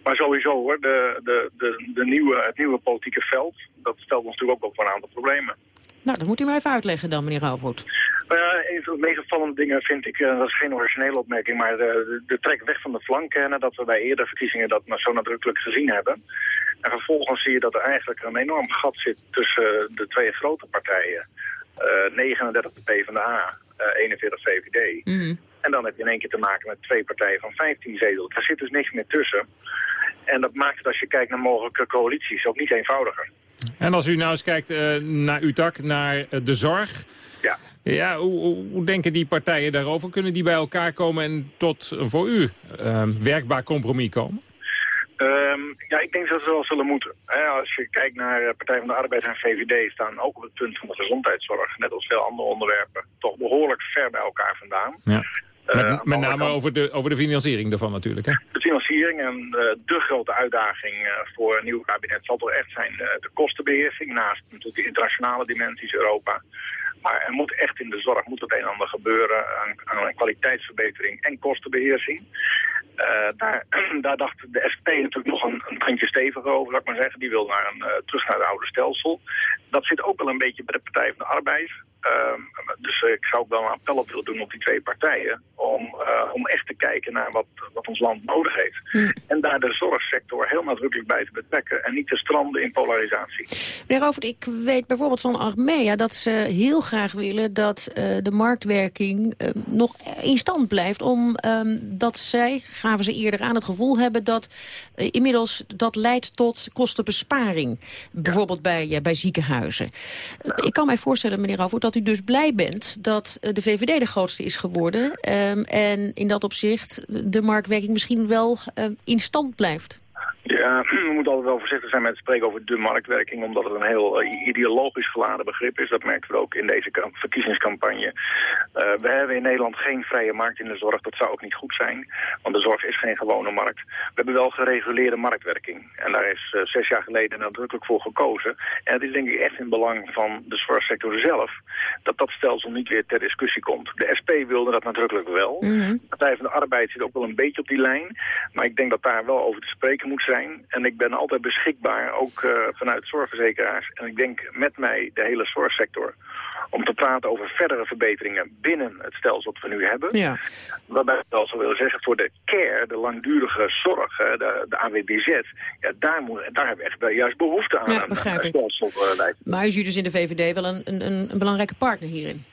Maar sowieso hoor, de, de, de, de nieuwe, het nieuwe politieke veld, dat stelt ons natuurlijk ook voor een aantal problemen. Nou, dat moet u maar even uitleggen dan, meneer Rauwvoet. Uh, een van de meest opvallende dingen vind ik, uh, dat is geen originele opmerking, maar de, de, trek weg van de flanken, nadat we bij eerdere verkiezingen dat maar zo nadrukkelijk gezien hebben. En vervolgens zie je dat er eigenlijk een enorm gat zit tussen de twee grote partijen. Uh, 39 de PvdA, uh, 41 VVD. Mm. En dan heb je in één keer te maken met twee partijen van 15 zetels. Daar zit dus niks meer tussen. En dat maakt het als je kijkt naar mogelijke coalities ook niet eenvoudiger. En als u nou eens kijkt uh, naar uw tak, naar uh, de zorg... Ja. Ja, hoe, hoe, denken die partijen daarover? Kunnen die bij elkaar komen en tot voor u uh, werkbaar compromis komen? Um, ja, ik denk dat ze wel zullen moeten. als je kijkt naar eh, Partij van de Arbeid en VVD staan ook op het punt van de gezondheidszorg, net als veel andere onderwerpen, toch behoorlijk ver bij elkaar vandaan. Ja. Uh, met, name over, de, over de financiering daarvan natuurlijk. Hè? De financiering en uh, de grote uitdaging uh, voor een nieuw kabinet zal toch echt zijn de kostenbeheersing. Naast natuurlijk de internationale dimensies Europa. Maar er moet echt in de zorg moet het een en ander gebeuren aan, aan kwaliteitsverbetering en kostenbeheersing. Uh, daar, daar, dacht de SP natuurlijk nog een, een steviger over, laat ik maar zeggen. Die wil naar een, uh, terug naar het oude stelsel. Dat zit ook wel een beetje bij de Partij van de Arbeid. Uh, dus ik zou ook wel een appel op willen doen op die twee partijen. Om, uh, om echt te kijken naar wat, wat ons land nodig heeft. Hm. En daar de zorgsector heel nadrukkelijk bij te betrekken. En niet te stranden in polarisatie. Meneer Rovert, ik weet bijvoorbeeld van Armea dat ze heel graag willen dat uh, de marktwerking nog in stand blijft. Omdat um, zij, gaven ze eerder aan, het gevoel hebben dat inmiddels dat leidt tot kostenbesparing. Bijvoorbeeld bij, bij ziekenhuizen. ik kan mij voorstellen, meneer Rovert, dat u dus blij bent dat eh, de VVD de grootste is geworden. Um, en in dat opzicht de marktwerking misschien wel uh, in stand blijft. Ja, we moeten altijd wel voorzichtig zijn met het spreken over de marktwerking, omdat het een heel uh, ideologisch geladen begrip is. Dat merken we ook in deze verkiezingscampagne. Uh, we hebben in Nederland geen vrije markt in de zorg. Dat zou ook niet goed zijn, want de zorg is geen gewone markt. We hebben wel gereguleerde marktwerking. En daar is uh, zes jaar geleden nadrukkelijk voor gekozen. En het is denk ik echt in belang van de zorgsector zelf dat dat stelsel niet weer ter discussie komt. De SP wilde dat nadrukkelijk wel. Mm -hmm. De Partij van de Arbeid zit ook wel een beetje op die lijn. Maar ik denk dat daar wel over te spreken moet zijn. En ik ben altijd beschikbaar, ook uh, vanuit zorgverzekeraars. En ik denk met mij de hele zorgsector om te praten over verdere verbeteringen binnen het stelsel dat we nu hebben. Ja. Waarbij ik wel zou willen zeggen, voor de care, de langdurige zorg, de, de AWBZ, ja, daar, moet, daar hebben we echt juist behoefte aan. Ja, begrijp ik. Maar is u dus in de VVD wel een, een, een belangrijke partner hierin?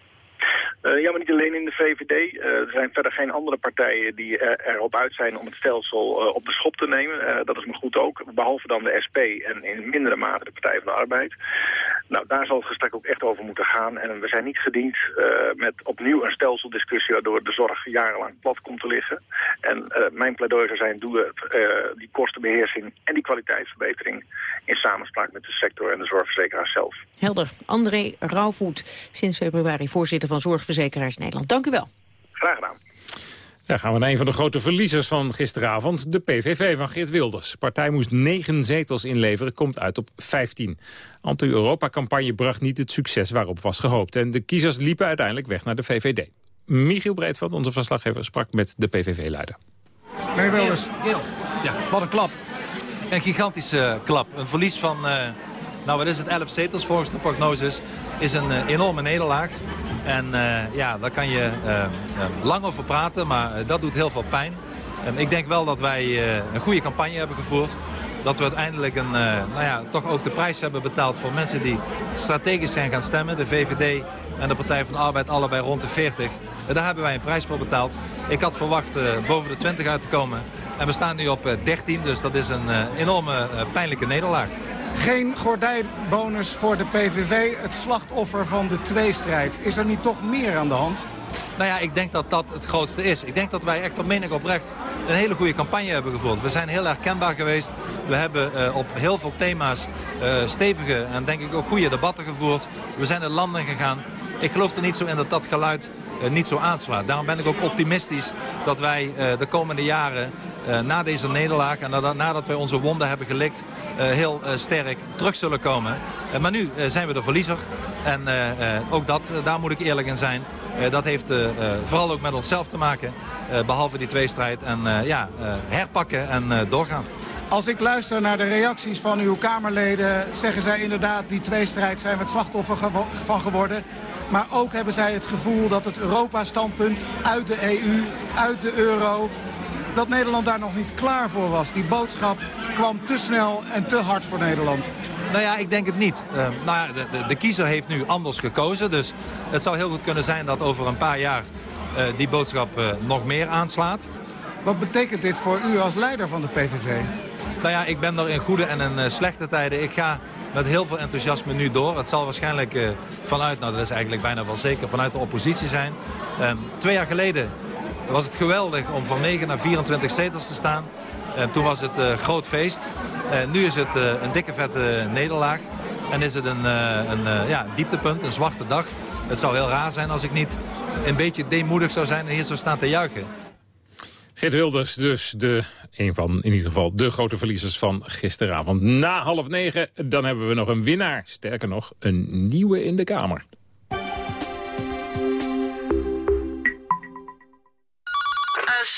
Uh, ja, maar niet alleen in de VVD. Uh, er zijn verder geen andere partijen die uh, erop uit zijn om het stelsel op de schop te nemen. dat is me goed ook, behalve dan de SP en in mindere mate de Partij van de Arbeid. Nou, daar zal het gesprek ook echt over moeten gaan. En we zijn niet gediend met opnieuw een stelseldiscussie waardoor de zorg jarenlang plat komt te liggen. En mijn pleidooi zou zijn, doe het, die kostenbeheersing en die kwaliteitsverbetering in samenspraak met de sector en de zorgverzekeraars zelf. Helder. André Rauwvoet, sinds februari voorzitter van Zorgverzekeraars Nederland. Dank u wel. Graag gedaan. Ja, gaan we naar een van de grote verliezers van gisteravond. De PVV van Geert Wilders. De partij moest negen zetels inleveren, komt uit op 15. Anti-Europa-campagne bracht niet het succes waarop was gehoopt. En de kiezers liepen uiteindelijk weg naar de VVD. Michiel Breedveld, onze verslaggever, sprak met de PVV-leider. Meneer Wilders, ja. wat een klap. Een gigantische klap. Een verlies van, uh, nou wat is het, 11 zetels volgens de prognoses. Is een uh, enorme nederlaag. En uh, ja, daar kan je lang over praten, maar dat doet heel veel pijn. ik denk wel dat wij een goede campagne hebben gevoerd. Dat we uiteindelijk een, nou ja, toch ook de prijs hebben betaald voor mensen die strategisch zijn gaan stemmen. De VVD en de Partij van de Arbeid allebei rond de 40. daar hebben wij een prijs voor betaald. Ik had verwacht boven de 20 uit te komen. En we staan nu op 13, dus dat is een enorme pijnlijke nederlaag. Geen gordijnbonus voor de PVV, het slachtoffer van de tweestrijd. Is er niet toch meer aan de hand? Nou ja, ik denk dat dat het grootste is. Ik denk dat wij echt op menig oprecht een hele goede campagne hebben gevoerd. We zijn heel erg kenbaar geweest. We hebben uh, op heel veel thema's uh, stevige en denk ik ook goede debatten gevoerd. We zijn in landen gegaan. Ik geloof er niet zo in dat dat geluid uh, niet zo aanslaat. Daarom ben ik ook optimistisch dat wij de komende jaren na deze nederlaag en nadat, nadat wij onze wonden hebben gelikt... Uh, heel uh, sterk terug zullen komen. maar nu zijn we de verliezer. En ook dat, daar moet ik eerlijk in zijn. dat heeft vooral ook met onszelf te maken. behalve die tweestrijd. En ja, herpakken en doorgaan. Als ik luister naar de reacties van uw Kamerleden... zeggen zij inderdaad, die tweestrijd zijn we het slachtoffer van geworden. Maar ook hebben zij het gevoel dat het Europa-standpunt uit de EU, uit de euro dat Nederland daar nog niet klaar voor was. Die boodschap kwam te snel en te hard voor Nederland. Nou ja, ik denk het niet. Uh, nou ja, de, de, de, kiezer heeft nu anders gekozen. Dus het zou heel goed kunnen zijn dat over een paar jaar uh, die boodschap uh, nog meer aanslaat. Wat betekent dit voor u als leider van de PVV? Nou ja, ik ben er in goede en in slechte tijden. Ik ga met heel veel enthousiasme nu door. Het zal waarschijnlijk vanuit, nou dat is eigenlijk bijna wel zeker, vanuit de oppositie zijn. Ehm, twee jaar geleden was het geweldig om van 9 naar 24 zetels te staan. Toen was het uh, groot feest. Nu is het een dikke vette nederlaag. En is het een, een ja, dieptepunt, een zwarte dag. Het zou heel raar zijn als ik niet een beetje deemoedig zou zijn en hier zou staan te juichen. Geert Wilders dus de, een van in ieder geval de grote verliezers van gisteravond. Na half negen, dan hebben we nog een winnaar. Sterker nog, een nieuwe in de Kamer.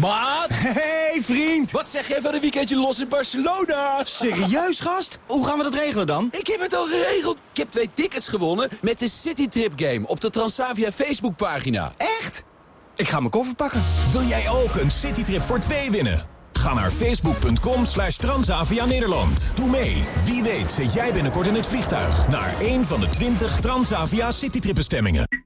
Maat! Hey vriend! Wat zeg jij van een weekendje los in Barcelona? Serieus gast? Hoe gaan we dat regelen dan? Ik heb het al geregeld. Ik heb twee tickets gewonnen met de Citytrip Game op de Transavia Facebookpagina. Echt? Ik ga mijn koffer pakken. Wil jij ook een Citytrip voor twee winnen? Ga naar facebook.com slash Transavia Nederland. Doe mee. Wie weet zit jij binnenkort in het vliegtuig... naar een van de 20 Transavia Citytripbestemmingen.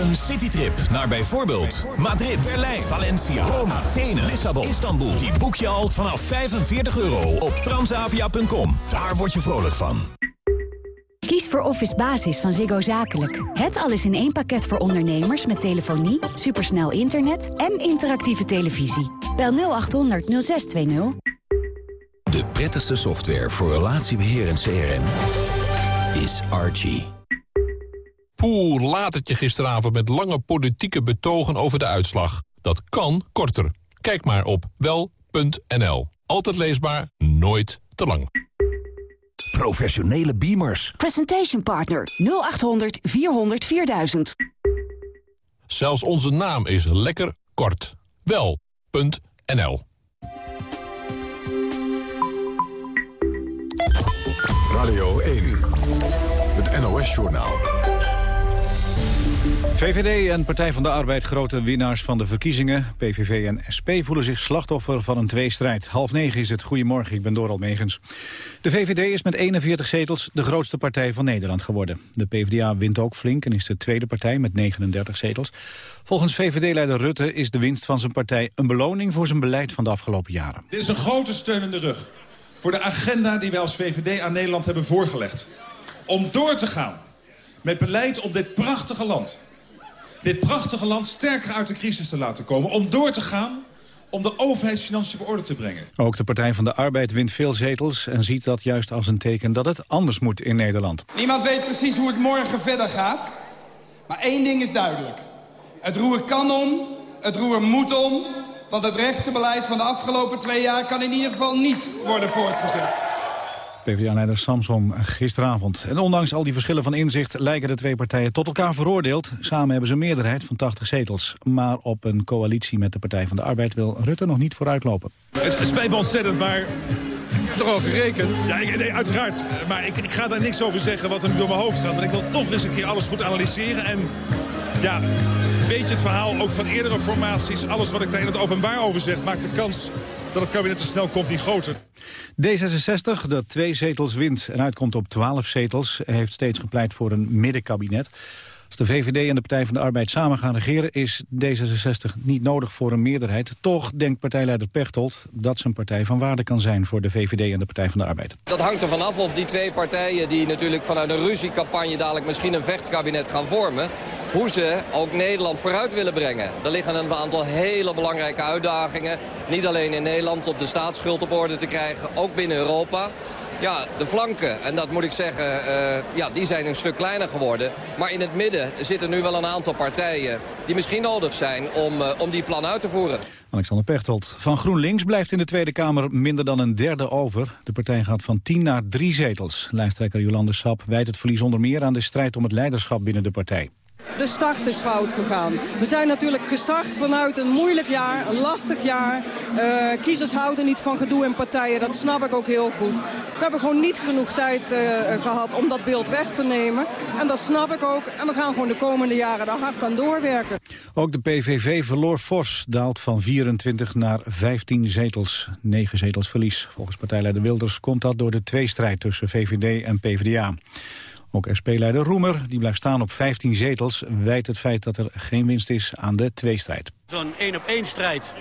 Een citytrip naar bijvoorbeeld Madrid, Berlijn, Valencia, Rome, Athene, Lissabon, Istanbul. Die boek je al vanaf 45 euro op transavia.com. Daar word je vrolijk van. Kies voor Office Basis van Ziggo Zakelijk. Het alles in één pakket voor ondernemers met telefonie, supersnel internet en interactieve televisie. Bel 0800 0620. De prettigste software voor relatiebeheer en CRM is Archie. Poeh, laat het je gisteravond met lange politieke betogen over de uitslag. Dat kan korter. Kijk maar op wel.nl. Altijd leesbaar, nooit te lang. Professionele beamers. Presentation partner 0800 400 4000. Zelfs onze naam is lekker kort. Wel.nl. Radio 1, het NOS-journaal. VVD en Partij van de Arbeid grote winnaars van de verkiezingen. PVV en SP voelen zich slachtoffer van een tweestrijd. Half negen is het. Goedemorgen, ik ben Doral Megens. De VVD is met 41 zetels de grootste partij van Nederland geworden. De PvdA wint ook flink en is de tweede partij met 39 zetels. Volgens VVD-leider Rutte is de winst van zijn partij een beloning voor zijn beleid van de afgelopen jaren. Dit is een grote steun in de rug voor de agenda die wij als VVD aan Nederland hebben voorgelegd. Om door te gaan met beleid om dit prachtige land dit prachtige land sterker uit de crisis te laten komen. Om door te gaan om de overheidsfinanciën op orde te brengen. Ook de Partij van de Arbeid wint veel zetels... en ziet dat juist als een teken dat het anders moet in Nederland. Niemand weet precies hoe het morgen verder gaat. Maar één ding is duidelijk. Het roer kan om, het roer moet om... want het rechtse beleid van de afgelopen twee jaar... kan in ieder geval niet worden voortgezet. PvdA-leider Samsom gisteravond. En ondanks al die verschillen van inzicht lijken de twee partijen tot elkaar veroordeeld. Samen hebben ze een meerderheid van 80 zetels. Maar op een coalitie met de Partij van de Arbeid wil Rutte nog niet vooruitlopen. Het spijt me ontzettend, maar toch al gerekend? Ja, ik, nee, uiteraard. Maar ik, ik, ga daar niks over zeggen wat er nu door mijn hoofd gaat. Want ik wil toch eens een keer alles goed analyseren. En ja, weet je het verhaal ook van eerdere formaties. Alles wat ik daar in het openbaar over zeg, maakt de kans dat het kabinet te snel komt niet groter. D66, dat twee zetels wint en uitkomt op 12 zetels... heeft steeds gepleit voor een middenkabinet. Als de VVD en de Partij van de Arbeid samen gaan regeren... is D66 niet nodig voor een meerderheid. Toch denkt partijleider Pechtold dat zijn partij van waarde kan zijn... voor de VVD en de Partij van de Arbeid. Dat hangt er vanaf of die twee partijen die natuurlijk vanuit een ruziecampagne... dadelijk misschien een vechtkabinet gaan vormen... hoe ze ook Nederland vooruit willen brengen. Er liggen een aantal hele belangrijke uitdagingen. Niet alleen in Nederland op de staatsschuld op orde te krijgen, ook binnen Europa. Ja, de flanken, en dat moet ik zeggen, uh, ja, die zijn een stuk kleiner geworden. Maar in het midden zitten nu wel een aantal partijen die misschien nodig zijn om, uh, om die plan uit te voeren. Alexander Pechtold van GroenLinks blijft in de Tweede Kamer minder dan een derde over. De partij gaat van tien naar drie zetels. Lijsttrekker Jolande Sap wijt het verlies onder meer aan de strijd om het leiderschap binnen de partij. De start is fout gegaan. We zijn natuurlijk gestart vanuit een moeilijk jaar, een lastig jaar. Uh, kiezers houden niet van gedoe in partijen, dat snap ik ook heel goed. We hebben gewoon niet genoeg tijd uh, gehad om dat beeld weg te nemen. En dat snap ik ook. En we gaan gewoon de komende jaren daar hard aan doorwerken. Ook de PVV verloor fors, daalt van 24 naar 15 zetels. 9 zetels verlies. Volgens partijleider Wilders komt dat door de tweestrijd tussen VVD en PvdA. Ook SP-leider Roemer, die blijft staan op 15 zetels... wijt het feit dat er geen winst is aan de tweestrijd. Zo'n één-op-één strijd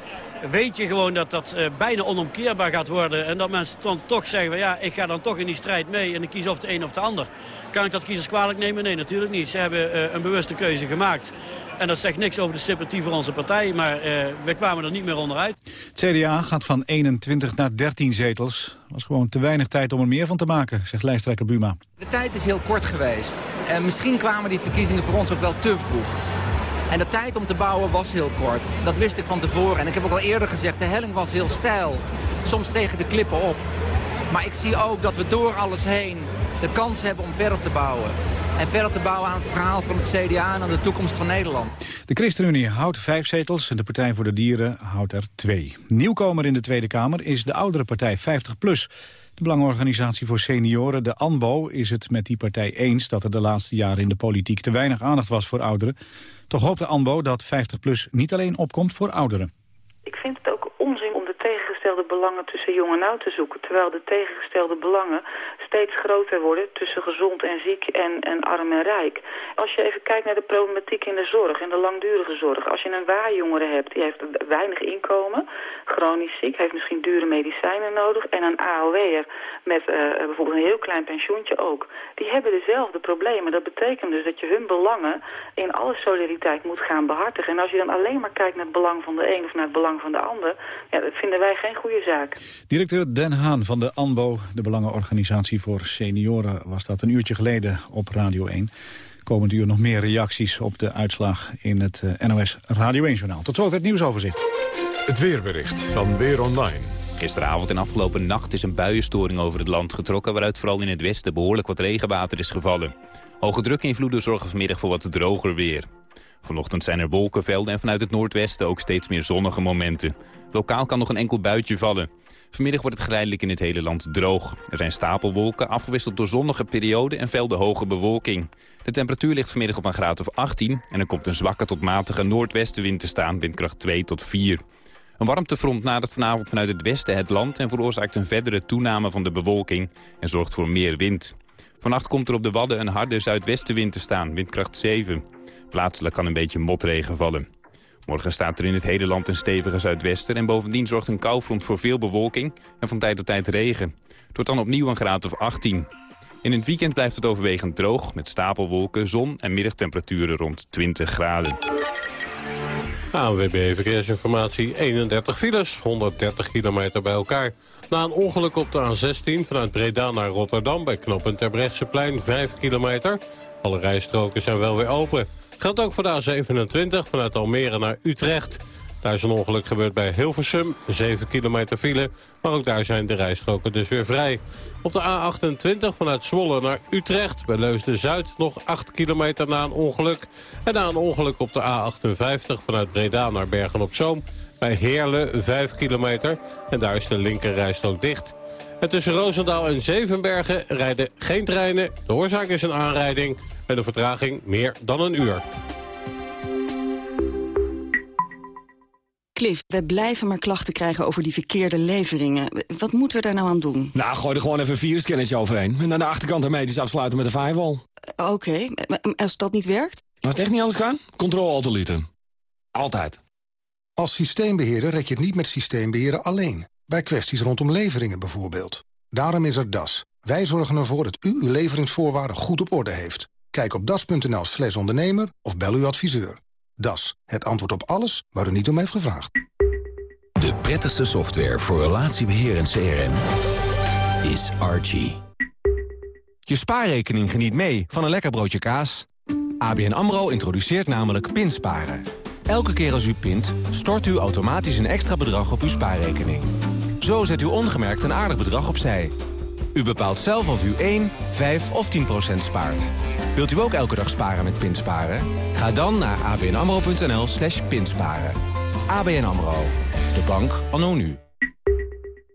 weet je gewoon dat dat uh, bijna onomkeerbaar gaat worden. En dat mensen dan toch zeggen, van, ja, ik ga dan toch in die strijd mee... en ik kies of de een of de ander. Kan ik dat kiezers kwalijk nemen? Nee, natuurlijk niet. Ze hebben uh, een bewuste keuze gemaakt. En dat zegt niks over de sympathie voor onze partij, maar uh, we kwamen er niet meer onderuit. Het CDA gaat van 21 naar 13 zetels. was gewoon te weinig tijd om er meer van te maken, zegt lijsttrekker Buma. De tijd is heel kort geweest. En misschien kwamen die verkiezingen voor ons ook wel te vroeg. En de tijd om te bouwen was heel kort. Dat wist ik van tevoren. En ik heb ook al eerder gezegd, de helling was heel steil. Soms tegen de klippen op. Maar ik zie ook dat we door alles heen de kans hebben om verder te bouwen. En verder te bouwen aan het verhaal van het CDA en aan de toekomst van Nederland. De ChristenUnie houdt vijf zetels en de Partij voor de Dieren houdt er twee. Nieuwkomer in de Tweede Kamer is de oudere partij 50PLUS. De belangenorganisatie voor senioren, de ANBO, is het met die partij eens... dat er de laatste jaren in de politiek te weinig aandacht was voor ouderen. Toch hoopt de ANBO dat 50PLUS niet alleen opkomt voor ouderen. Ik vind het ook tegengestelde belangen tussen jong en oud te zoeken... terwijl de tegengestelde belangen steeds groter worden tussen gezond en ziek en, en arm en rijk. Als je even kijkt naar de problematiek in de zorg, in de langdurige zorg. Als je een waarjongere hebt, die heeft weinig inkomen, chronisch ziek, heeft misschien dure medicijnen nodig... en een AOW'er met uh, bijvoorbeeld een heel klein pensioentje ook. Die hebben dezelfde problemen. Dat betekent dus dat je hun belangen in alle solidariteit moet gaan behartigen. En als je dan alleen maar kijkt naar het belang van de een of naar het belang van de ander... Ja, dat vinden wij geen goede zaak. Directeur Den Haan van de ANBO, de Belangenorganisatie voor senioren was dat een uurtje geleden op Radio 1. Komend uur nog meer reacties op de uitslag in het eh, NOS Radio 1-journaal. Tot zover het nieuwsoverzicht. Het weerbericht van Weer Online. Gisteravond en afgelopen nacht is een buienstoring over het land getrokken... waaruit vooral in het westen behoorlijk wat regenwater is gevallen. Hoge drukinvloeden zorgen vanmiddag voor wat droger weer. Vanochtend zijn er wolkenvelden en vanuit het noordwesten ook steeds meer zonnige momenten. Lokaal kan nog een enkel buitje vallen. Vanmiddag wordt het geleidelijk in het hele land droog. Er zijn stapelwolken, afgewisseld door zonnige perioden en velden hoge bewolking. De temperatuur ligt vanmiddag op een graad of 18 en er komt een zwakke tot matige noordwestenwind te staan, windkracht 2 tot 4. Een warmtefront nadert vanavond vanuit het westen het land en veroorzaakt een verdere toename van de bewolking en zorgt voor meer wind. Vannacht komt er op de Wadden een harde zuidwestenwind te staan, windkracht 7. Plaatselijk kan een beetje motregen vallen. Morgen staat er in het hele land een stevige zuidwester... en bovendien zorgt een koufront voor veel bewolking en van tijd tot tijd regen. Het wordt dan opnieuw een graad of 18. In het weekend blijft het overwegend droog... met stapelwolken, zon en middagtemperaturen rond 20 graden. ANWB Verkeersinformatie, 31 files, 130 kilometer bij elkaar. Na een ongeluk op de A16 vanuit Breda naar Rotterdam... bij knooppunt Terbrechtseplein, 5 kilometer. Alle rijstroken zijn wel weer open... Geldt ook voor de A27 vanuit Almere naar Utrecht. Daar is een ongeluk gebeurd bij Hilversum, 7 kilometer file. Maar ook daar zijn de rijstroken dus weer vrij. Op de A28 vanuit Zwolle naar Utrecht, bij Leusden-Zuid... nog 8 kilometer na een ongeluk. En na een ongeluk op de A58 vanuit Breda naar Bergen-op-Zoom... bij Heerlen, 5 kilometer. En daar is de linker rijstrook dicht. En tussen Roosendaal en Zevenbergen rijden geen treinen. De oorzaak is een aanrijding met een vertraging meer dan een uur. Cliff, we blijven maar klachten krijgen over die verkeerde leveringen. Wat moeten we daar nou aan doen? Nou, gooi er gewoon even een viruskennetje overheen. En aan de achterkant hermetisch afsluiten met een firewall. Uh, Oké, als dat niet werkt? Als het echt niet anders kan, controle-alt-delete. Altijd. Als systeembeheerder red je het niet met systeembeheerder alleen. Bij kwesties rondom leveringen bijvoorbeeld. Daarom is er DAS. Wij zorgen ervoor dat u uw leveringsvoorwaarden goed op orde heeft. Kijk op das.nl slash ondernemer of bel uw adviseur. Das, het antwoord op alles waar u niet om heeft gevraagd. De prettigste software voor relatiebeheer en CRM is Archie. Je spaarrekening geniet mee van een lekker broodje kaas. ABN AMRO introduceert namelijk pinsparen. Elke keer als u pint, stort u automatisch een extra bedrag op uw spaarrekening. Zo zet u ongemerkt een aardig bedrag opzij. U bepaalt zelf of u 1, 5 of 10 procent spaart. Wilt u ook elke dag sparen met Pinsparen? Ga dan naar abnamro.nl slash pinsparen. ABN AMRO. De bank anno nu.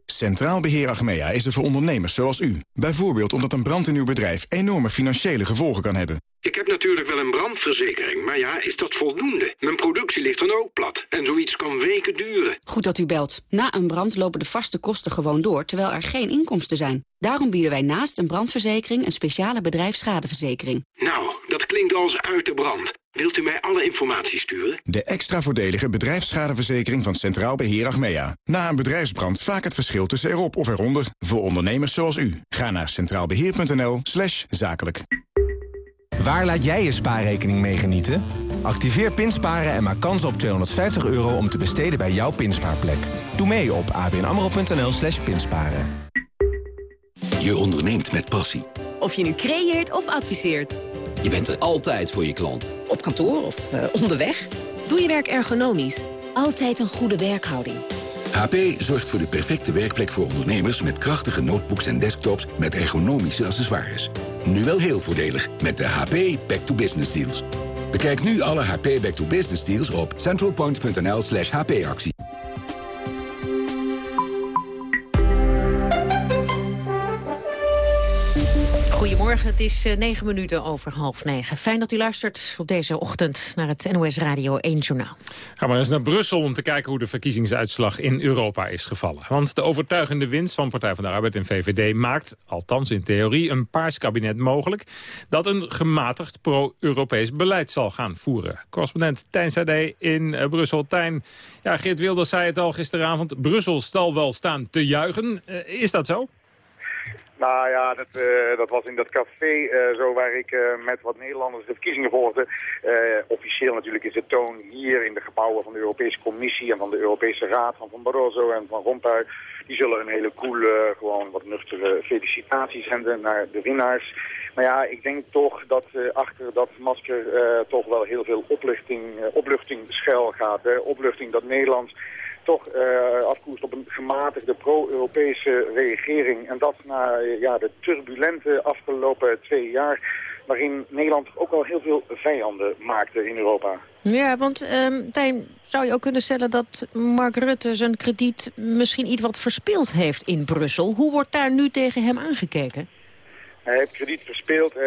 Centraal Beheer Achmea is er voor ondernemers zoals u. Bijvoorbeeld omdat een brand in uw bedrijf enorme financiële gevolgen kan hebben. Ik heb natuurlijk wel een brandverzekering, maar ja, is dat voldoende? Mijn productie ligt dan ook plat en zoiets kan weken duren. Goed dat u belt. Na een brand lopen de vaste kosten gewoon door, terwijl er geen inkomsten zijn. Daarom bieden wij naast een brandverzekering een speciale bedrijfsschadeverzekering. Nou, dat klinkt als uit de brand. Wilt u mij alle informatie sturen? De extra voordelige bedrijfsschadeverzekering van Centraal Beheer Achmea. Na een bedrijfsbrand vaak het verschil tussen erop of eronder. Voor ondernemers zoals u. Ga naar centraalbeheer.nl slash zakelijk. Waar laat jij je spaarrekening mee genieten? Activeer Pinsparen en maak kans op 250 euro om te besteden bij jouw pinspaarplek. Doe mee op abnamro.nl slash pinsparen. Je onderneemt met passie. Of je nu creëert of adviseert. Je bent er altijd voor je klant. Op kantoor of uh, onderweg. Doe je werk ergonomisch. Altijd een goede werkhouding. HP zorgt voor de perfecte werkplek voor ondernemers met krachtige notebooks en desktops met ergonomische accessoires. Nu wel heel voordelig met de HP Back to Business Deals. Bekijk nu alle HP Back to Business Deals op centralpoint.nl slash hpactie. Het is eh, negen minuten over half negen. Fijn dat u luistert op deze ochtend naar het NOS Radio 1 Journaal. Ga maar eens naar Brussel om te kijken hoe de verkiezingsuitslag in Europa is gevallen. Want de overtuigende winst van Partij van de Arbeid en VVD maakt, althans in theorie, een paars kabinet mogelijk dat een gematigd pro-Europees beleid zal gaan voeren. Correspondent Tijn Sade in uh, Brussel. Tijn, ja, Geert Wilders zei het al gisteravond, Brussel zal wel staan te juichen. Uh, is dat zo? Nou ja, dat, uh, dat was in dat café uh, zo waar ik uh, met wat Nederlanders de verkiezingen volgde. officieel natuurlijk is de toon hier in de gebouwen van de Europese Commissie en van de Europese Raad van Van Barroso en Van Rompuy. Die zullen een hele coole, gewoon wat nuchtere felicitaties zenden naar de winnaars. Maar ja, ik denk toch dat achter dat masker toch wel heel veel opluchting, opluchting schuil gaat. Hè? Opluchting dat Nederland toch uh, afkoerst op een gematigde pro-Europese regering. En dat na ja, de turbulente afgelopen twee jaar waarin Nederland ook al heel veel vijanden maakte in Europa. Ja, want um, Tijn, zou je ook kunnen stellen dat Mark Rutte zijn krediet misschien iets wat verspeeld heeft in Brussel. Hoe wordt daar nu tegen hem aangekeken? Hij heeft krediet verspeeld, uh,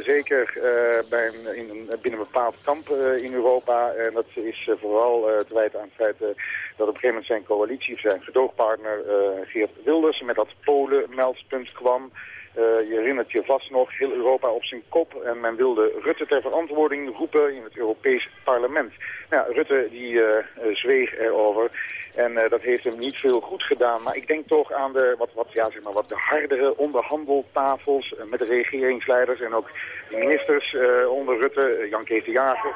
zeker uh, bij een, in, binnen een bepaald kamp in Europa. En dat is vooral te wijten aan het feit dat op een gegeven moment zijn coalitie, zijn gedoogpartner Geert Wilders met dat Polen-meldpunt kwam. Je herinnert je vast nog, heel Europa op zijn kop. En men wilde Rutte ter verantwoording roepen in het Europees parlement. Nou, Rutte die uh, zweeg erover. En uh, dat heeft hem niet veel goed gedaan. Maar ik denk toch aan de wat, wat, ja, zeg maar, wat de hardere onderhandeltafels met de regeringsleiders en ook de ministers onder Rutte, Jan Kees de Jager.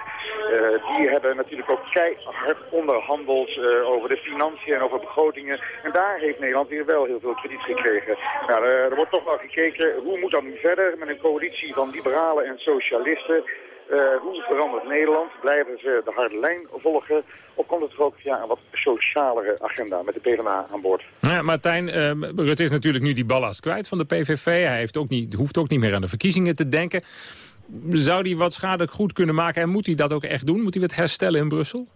die hebben natuurlijk ook keihard onderhandeld over de financiën en over begrotingen. En daar heeft Nederland weer wel heel veel krediet gekregen. Nou, er wordt toch wel gekeken hoe moet dat nu verder met een coalitie van liberalen en socialisten. Uh, hoe verandert Nederland? Blijven ze de harde lijn volgen? Of komt het ook ja, een wat socialere agenda met de PvdA aan boord? Ja, Martijn, uh, Rutte is natuurlijk nu die ballast kwijt van de PVV. Hij heeft ook niet, hoeft ook niet meer aan de verkiezingen te denken. Zou hij wat schade goed kunnen maken en moet hij dat ook echt doen? Moet hij het herstellen in Brussel?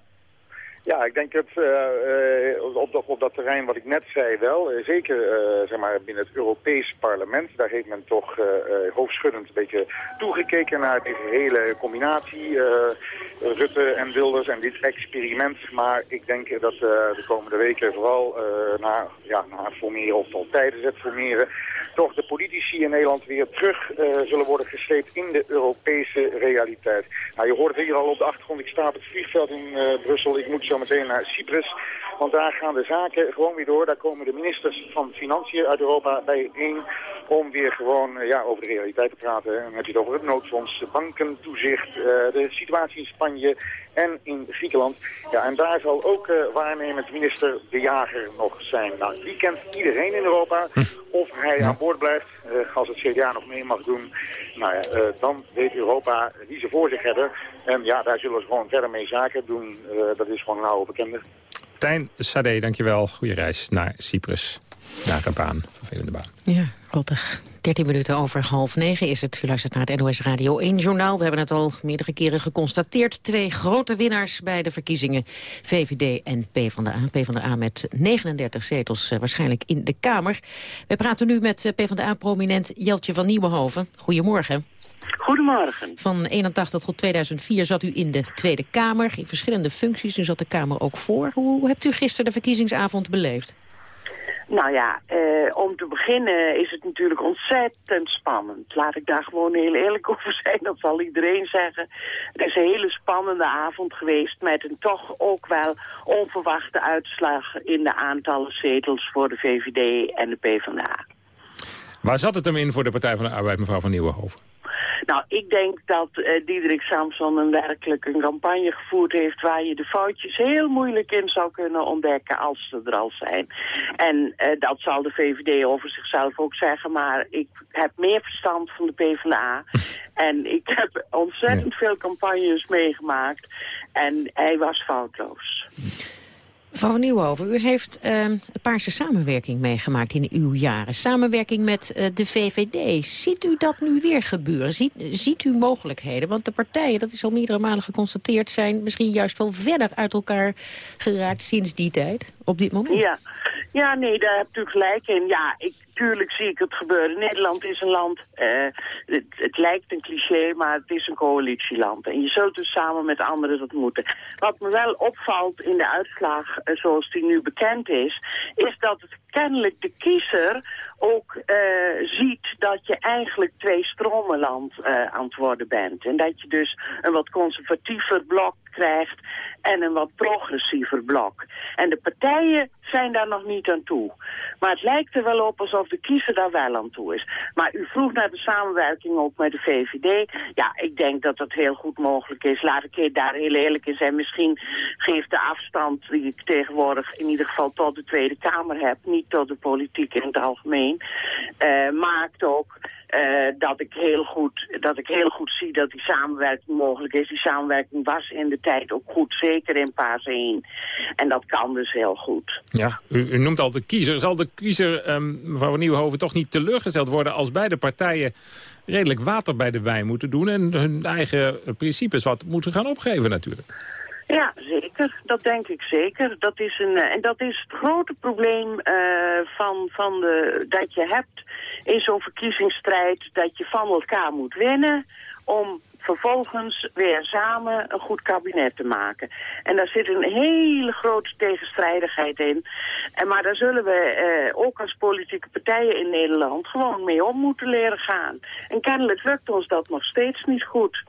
Ja, ik denk het uh, uh, op, op, dat terrein wat ik net zei wel. Uh, zeker zeg maar binnen het Europees parlement. Daar heeft men toch hoofdschuddend een beetje toegekeken naar deze hele combinatie. Rutte en Wilders en dit experiment. Maar ik denk dat de komende weken vooral na, ja, na het formeren of al tijdens het formeren toch de politici in Nederland weer terug uh, zullen worden gesleept in de Europese realiteit. Nou, je hoort het hier al op de achtergrond. Ik sta op het vliegveld in uh, Brussel. Ik moet zo meteen naar Cyprus. Want daar gaan de zaken gewoon weer door. Daar komen de ministers van Financiën uit Europa bijeen om weer gewoon uh, ja, over de realiteit te praten. En dan heb je het over het noodfonds, bankentoezicht, de situatie in Spanje en in Griekenland. Ja, en daar zal ook uh, waarnemend minister De Jager nog zijn. Nou, die kent iedereen in Europa. Of hij aan boord blijft, uh, als het CDA nog mee mag doen. Nou ja, uh, dan weet Europa wie ze voor zich hebben. En ja, daar zullen ze gewoon verder mee zaken doen. dat is gewoon een oude bekende. Tijn Sade, dankjewel. Goede reis naar Cyprus. Naar een baan, vervelende baan. Ja, rottig. 13 minuten over half negen is het. U luistert naar het NOS Radio 1 Journaal. We hebben het al meerdere keren geconstateerd. Twee grote winnaars bij de verkiezingen. VVD en PvdA. PvdA met 39 zetels uh, waarschijnlijk in de Kamer. We praten nu met uh, PvdA-prominent Jeltje van Nieuwenhoven. Goedemorgen. Goedemorgen. Van 81 tot 2004 zat u in de Tweede Kamer, in verschillende functies. U zat de Kamer ook voor. Hoe hebt u gisteren de verkiezingsavond beleefd? Nou ja, eh, om te beginnen is het natuurlijk ontzettend spannend. Laat ik daar gewoon heel eerlijk over zijn, dat zal iedereen zeggen. Het is een hele spannende avond geweest met een toch ook wel onverwachte uitslag in de aantallen zetels voor de VVD en de PvdA. Waar zat het hem in voor de Partij van de Arbeid, mevrouw van Nieuwenhoven? Nou, ik denk dat uh, Diederik Samson een werkelijk een campagne gevoerd heeft... waar je de foutjes heel moeilijk in zou kunnen ontdekken als ze er al zijn. En uh, dat zal de VVD over zichzelf ook zeggen, maar ik heb meer verstand van de PvdA. en ik heb ontzettend veel campagnes meegemaakt en hij was foutloos. Mevrouw van Nieuwhoven, u heeft uh, een paarse samenwerking meegemaakt in uw jaren. Samenwerking met uh, de VVD. Ziet u dat nu weer gebeuren? Ziet, u mogelijkheden? Want de partijen, dat is al meerdere malen geconstateerd... zijn misschien juist wel verder uit elkaar geraakt sinds die tijd, op dit moment. Ja, ja, nee, daar hebt u gelijk in. Ja, ik, tuurlijk zie ik het gebeuren. Nederland is een land, uh, het, het, lijkt een cliché, maar het is een coalitieland. En je zult dus samen met anderen dat moeten. Wat me wel opvalt in de uitslag zoals die nu bekend is, is dat het kennelijk de kiezer ook uh, ziet dat je eigenlijk twee stromenland uh, aan het worden bent. En dat je dus een wat conservatiever blok krijgt en een wat progressiever blok. En de partijen zijn daar nog niet aan toe. Maar het lijkt er wel op alsof de kiezer daar wel aan toe is. Maar u vroeg naar de samenwerking ook met de VVD. Ja, ik denk dat dat heel goed mogelijk is. Laat ik daar heel eerlijk in zijn. Misschien geeft de afstand die ik tegenwoordig in ieder geval tot de Tweede Kamer heb... niet tot de politiek in het algemeen... Uh, maakt ook uh, dat, ik heel goed, dat ik heel goed zie dat die samenwerking mogelijk is. Die samenwerking was in de tijd ook goed, zeker in fase 1. En dat kan dus heel goed. Ja, u, u noemt al de kiezer. Zal de kiezer, um, mevrouw Nieuwenhoven, toch niet teleurgesteld worden... als beide partijen redelijk water bij de wijn moeten doen... en hun eigen principes wat moeten gaan opgeven natuurlijk? Ja, zeker. Dat denk ik zeker. Dat is een, en dat is het grote probleem uh, van, van de, dat je hebt in zo'n verkiezingsstrijd... dat je van elkaar moet winnen om vervolgens weer samen een goed kabinet te maken. En daar zit een hele grote tegenstrijdigheid in. En maar daar zullen we eh, ook als politieke partijen in Nederland gewoon mee om moeten leren gaan. En kennelijk lukt ons dat nog steeds niet goed.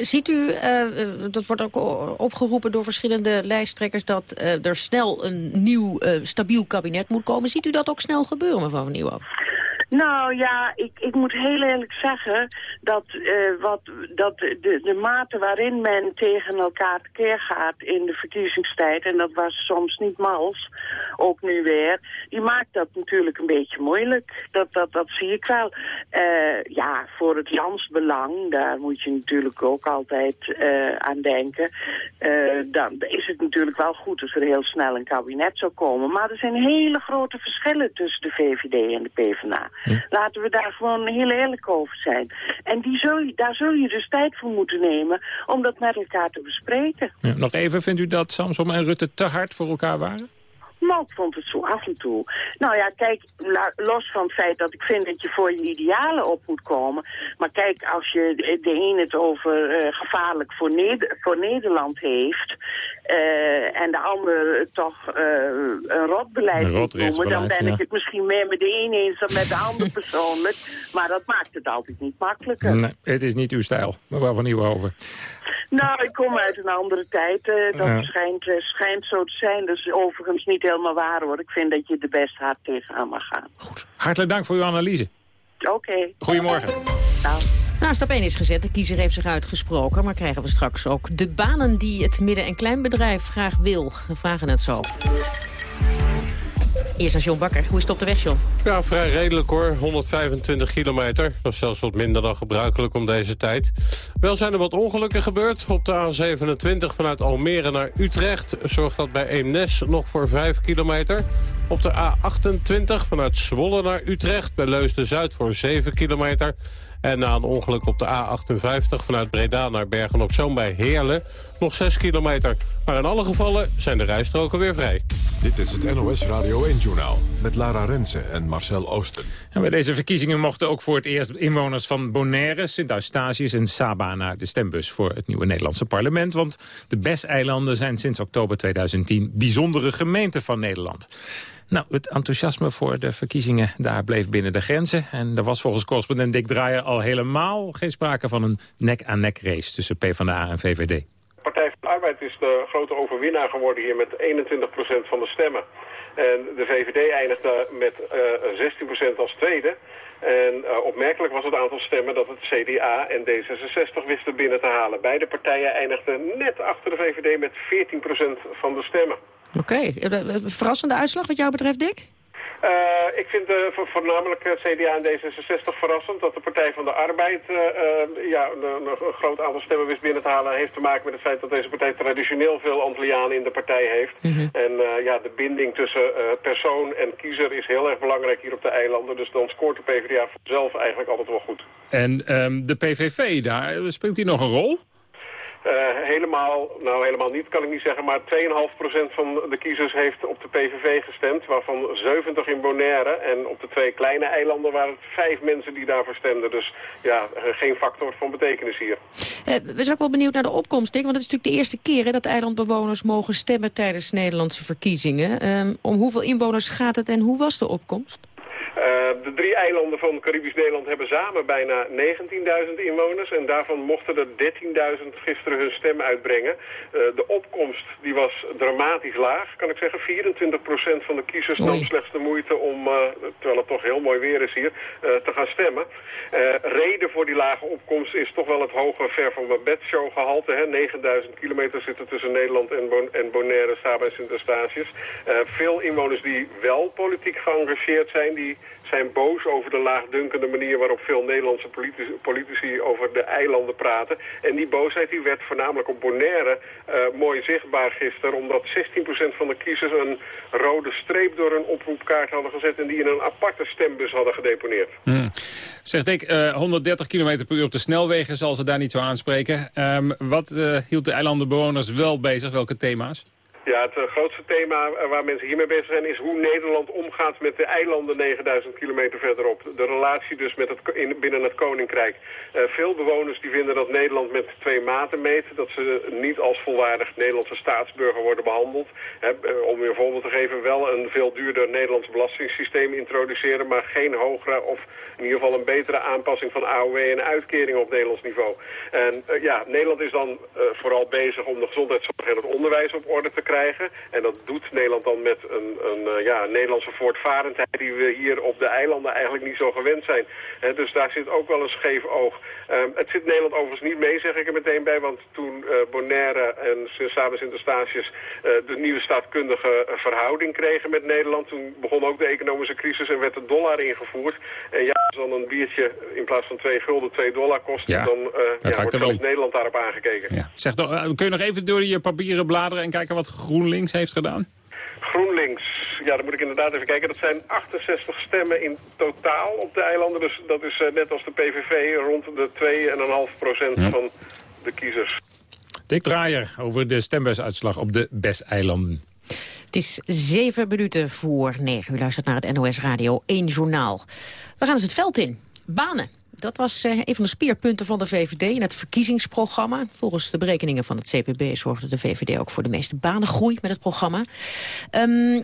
Ziet u, uh, dat wordt ook opgeroepen door verschillende lijsttrekkers... dat uh, er snel een nieuw stabiel kabinet moet komen. Ziet u dat ook snel gebeuren, mevrouw van Nieuwhof? Nou ja, ik, ik moet heel eerlijk zeggen dat, uh, wat, dat de, de mate waarin men tegen elkaar tekeer gaat in de verkiezingstijd, en dat was soms niet mals, ook nu weer, die maakt dat natuurlijk een beetje moeilijk. Dat, dat, dat zie ik wel. Uh, ja, voor het landsbelang, daar moet je natuurlijk ook altijd uh, aan denken. dan is het natuurlijk wel goed als er heel snel een kabinet zou komen. Maar er zijn hele grote verschillen tussen de VVD en de PvdA. Laten we daar gewoon heel eerlijk over zijn. En die zul je, daar zul je dus tijd voor moeten nemen om dat met elkaar te bespreken. Ja, nog even, vindt u dat Samsom en Rutte te hard voor elkaar waren? Maar ik vond het zo af en toe. Nou ja, kijk, los van het feit dat ik vind dat je voor je idealen op moet komen. Maar kijk, als je de een het over uh, gevaarlijk voor Nederland heeft... Uh, en de ander toch uh, een rotbeleid noemen... dan ben ja. ik het misschien meer met de een eens dan met de ander persoonlijk. Maar dat maakt het altijd niet makkelijker. Nee, het is niet uw stijl, mevrouw van Nieuwenhoven. Nou, ik kom uit een andere tijd. Uh, dat ja. schijnt, schijnt zo te zijn. Dat is overigens niet helemaal waar hoor. Ik vind dat je er best hard tegenaan mag gaan. Goed. Hartelijk dank voor uw analyse. Oké. Okay. Goedemorgen. Nou. Nou, stap 1 is gezet. De kiezer heeft zich uitgesproken. Maar krijgen we straks ook de banen die het midden- en kleinbedrijf graag wil? We vragen het zo. Eerst als John Bakker. Hoe is het op de weg, John? Ja, vrij redelijk hoor. 125 kilometer. Dat is zelfs wat minder dan gebruikelijk om deze tijd. Wel zijn er wat ongelukken gebeurd. Op de A27 vanuit Almere naar Utrecht... zorgt dat bij Eemnes nog voor 5 kilometer. Op de A28 vanuit Zwolle naar Utrecht... bij Leusden-Zuid voor 7 kilometer... En na een ongeluk op de A58 vanuit Breda naar Bergen-op-Zoom bij Heerlen nog 6 kilometer. Maar in alle gevallen zijn de rijstroken weer vrij. Dit is het NOS Radio 1-journaal met Lara Rensen en Marcel Oosten. En bij deze verkiezingen mochten ook voor het eerst inwoners van Bonaire, Sint-Eustatius en Saba naar de stembus voor het nieuwe Nederlandse parlement. Want de BES-eilanden zijn sinds oktober 2010 bijzondere gemeenten van Nederland. Nou, het enthousiasme voor de verkiezingen daar bleef binnen de grenzen. En er was volgens correspondent Dick Draaier al helemaal geen sprake van een nek-aan-nek race tussen PvdA en VVD. Partij van de Arbeid is de grote overwinnaar geworden hier met 21% van de stemmen. En de VVD eindigde met uh, 16% als tweede. En uh, opmerkelijk was het aantal stemmen dat het CDA en D66 wisten binnen te halen. Beide partijen eindigden net achter de VVD met 14% van de stemmen. Oké, okay. verrassende uitslag wat jou betreft, Dick? Uh, ik vind uh, voornamelijk CDA en D66 verrassend dat de Partij van de Arbeid uh, ja, een, een, groot aantal stemmen wist binnen te halen. heeft te maken met het feit dat deze partij traditioneel veel Antillianen in de partij heeft. Mhm. En ja, de binding tussen persoon en kiezer is heel erg belangrijk hier op de eilanden. Dus dan scoort de PvdA zelf eigenlijk altijd wel goed. En um, de PVV, daar speelt hij nog een rol? Uh, helemaal, nou helemaal niet kan ik niet zeggen, maar 2,5% van de kiezers heeft op de PVV gestemd, waarvan 70 in Bonaire. En op de twee kleine eilanden waren het vijf mensen die daarvoor stemden. Dus ja, uh, geen factor van betekenis hier. Uh, we zijn ook wel benieuwd naar de opkomst, want het is natuurlijk de eerste keer hè, dat eilandbewoners mogen stemmen tijdens Nederlandse verkiezingen. Ehm, om hoeveel inwoners gaat het en hoe was de opkomst? Uh, de drie eilanden van Caribisch Nederland hebben samen bijna 19.000 inwoners. En daarvan mochten er 13.000 gisteren hun stem uitbrengen. Uh, de opkomst die was dramatisch laag, kan ik zeggen. 24% van de kiezers nam slechts de moeite om, uh, terwijl het toch heel mooi weer is hier, te gaan stemmen. reden voor die lage opkomst is toch wel het hoge ver van Babette-show gehalte. Hè? 9.000 kilometer zitten tussen Nederland en, bon en Bonaire, Saba en Sint-Eustatius. veel inwoners die wel politiek geëngageerd zijn, die zijn boos over de laagdunkende manier waarop veel Nederlandse politici, over de eilanden praten. En die boosheid die werd voornamelijk op Bonaire uh, mooi zichtbaar gisteren, omdat 16% van de kiezers een rode streep door een oproepkaart hadden gezet en die in een aparte stembus hadden gedeponeerd. Zegt ik, uh, 130 km per uur op de snelwegen zal ze daar niet zo aanspreken. Um, wat uh, hield de eilandenbewoners wel bezig? Welke thema's? Ja, het uh, grootste thema uh, waar mensen hiermee bezig zijn is hoe Nederland omgaat met de eilanden 9000 kilometer verderop. De relatie dus met het, in, binnen het Koninkrijk. Uh, veel bewoners die vinden dat Nederland met twee maten meet. Dat ze niet als volwaardig Nederlandse staatsburger worden behandeld. Om je een voorbeeld te geven, wel een veel duurder Nederlands belastingssysteem introduceren. Maar geen hogere of in ieder geval een betere aanpassing van AOW en uitkeringen op Nederlands niveau. En ja, Nederland is dan vooral bezig om de gezondheidszorg en het onderwijs op orde te krijgen krijgen. En dat doet Nederland dan met een, een uh, ja, Nederlandse voortvarendheid die we hier op de eilanden eigenlijk niet zo gewend zijn. He, dus daar zit ook wel een scheef oog. Um, het zit Nederland overigens niet mee, zeg ik er meteen bij, want toen uh, Bonaire en samen Sint-Eustatius uh, de nieuwe staatkundige verhouding kregen met Nederland, toen begon ook de economische crisis en werd de dollar ingevoerd. En ja, als dan een biertje in plaats van 2 gulden 2 dollar kost, ja, dan ja, wordt zelfs Nederland daarop aangekeken. Ja. Zeg, kun je nog even door je papieren bladeren en kijken wat GroenLinks heeft gedaan? GroenLinks, ja, dan moet ik inderdaad even kijken. Dat zijn 68 stemmen in totaal op de eilanden. Dus dat is uh, net als de PVV rond de 2,5 procent ja. van de kiezers. Dick Draaier over de stembuisuitslag op de BES-eilanden. Het is zeven minuten voor negen. U luistert naar het NOS Radio 1 Journaal. We gaan eens het veld in. Banen. Dat was uh, een van de speerpunten van de VVD in het verkiezingsprogramma. Volgens de berekeningen van het CPB zorgde de VVD ook voor de meeste banengroei met het programma. Um,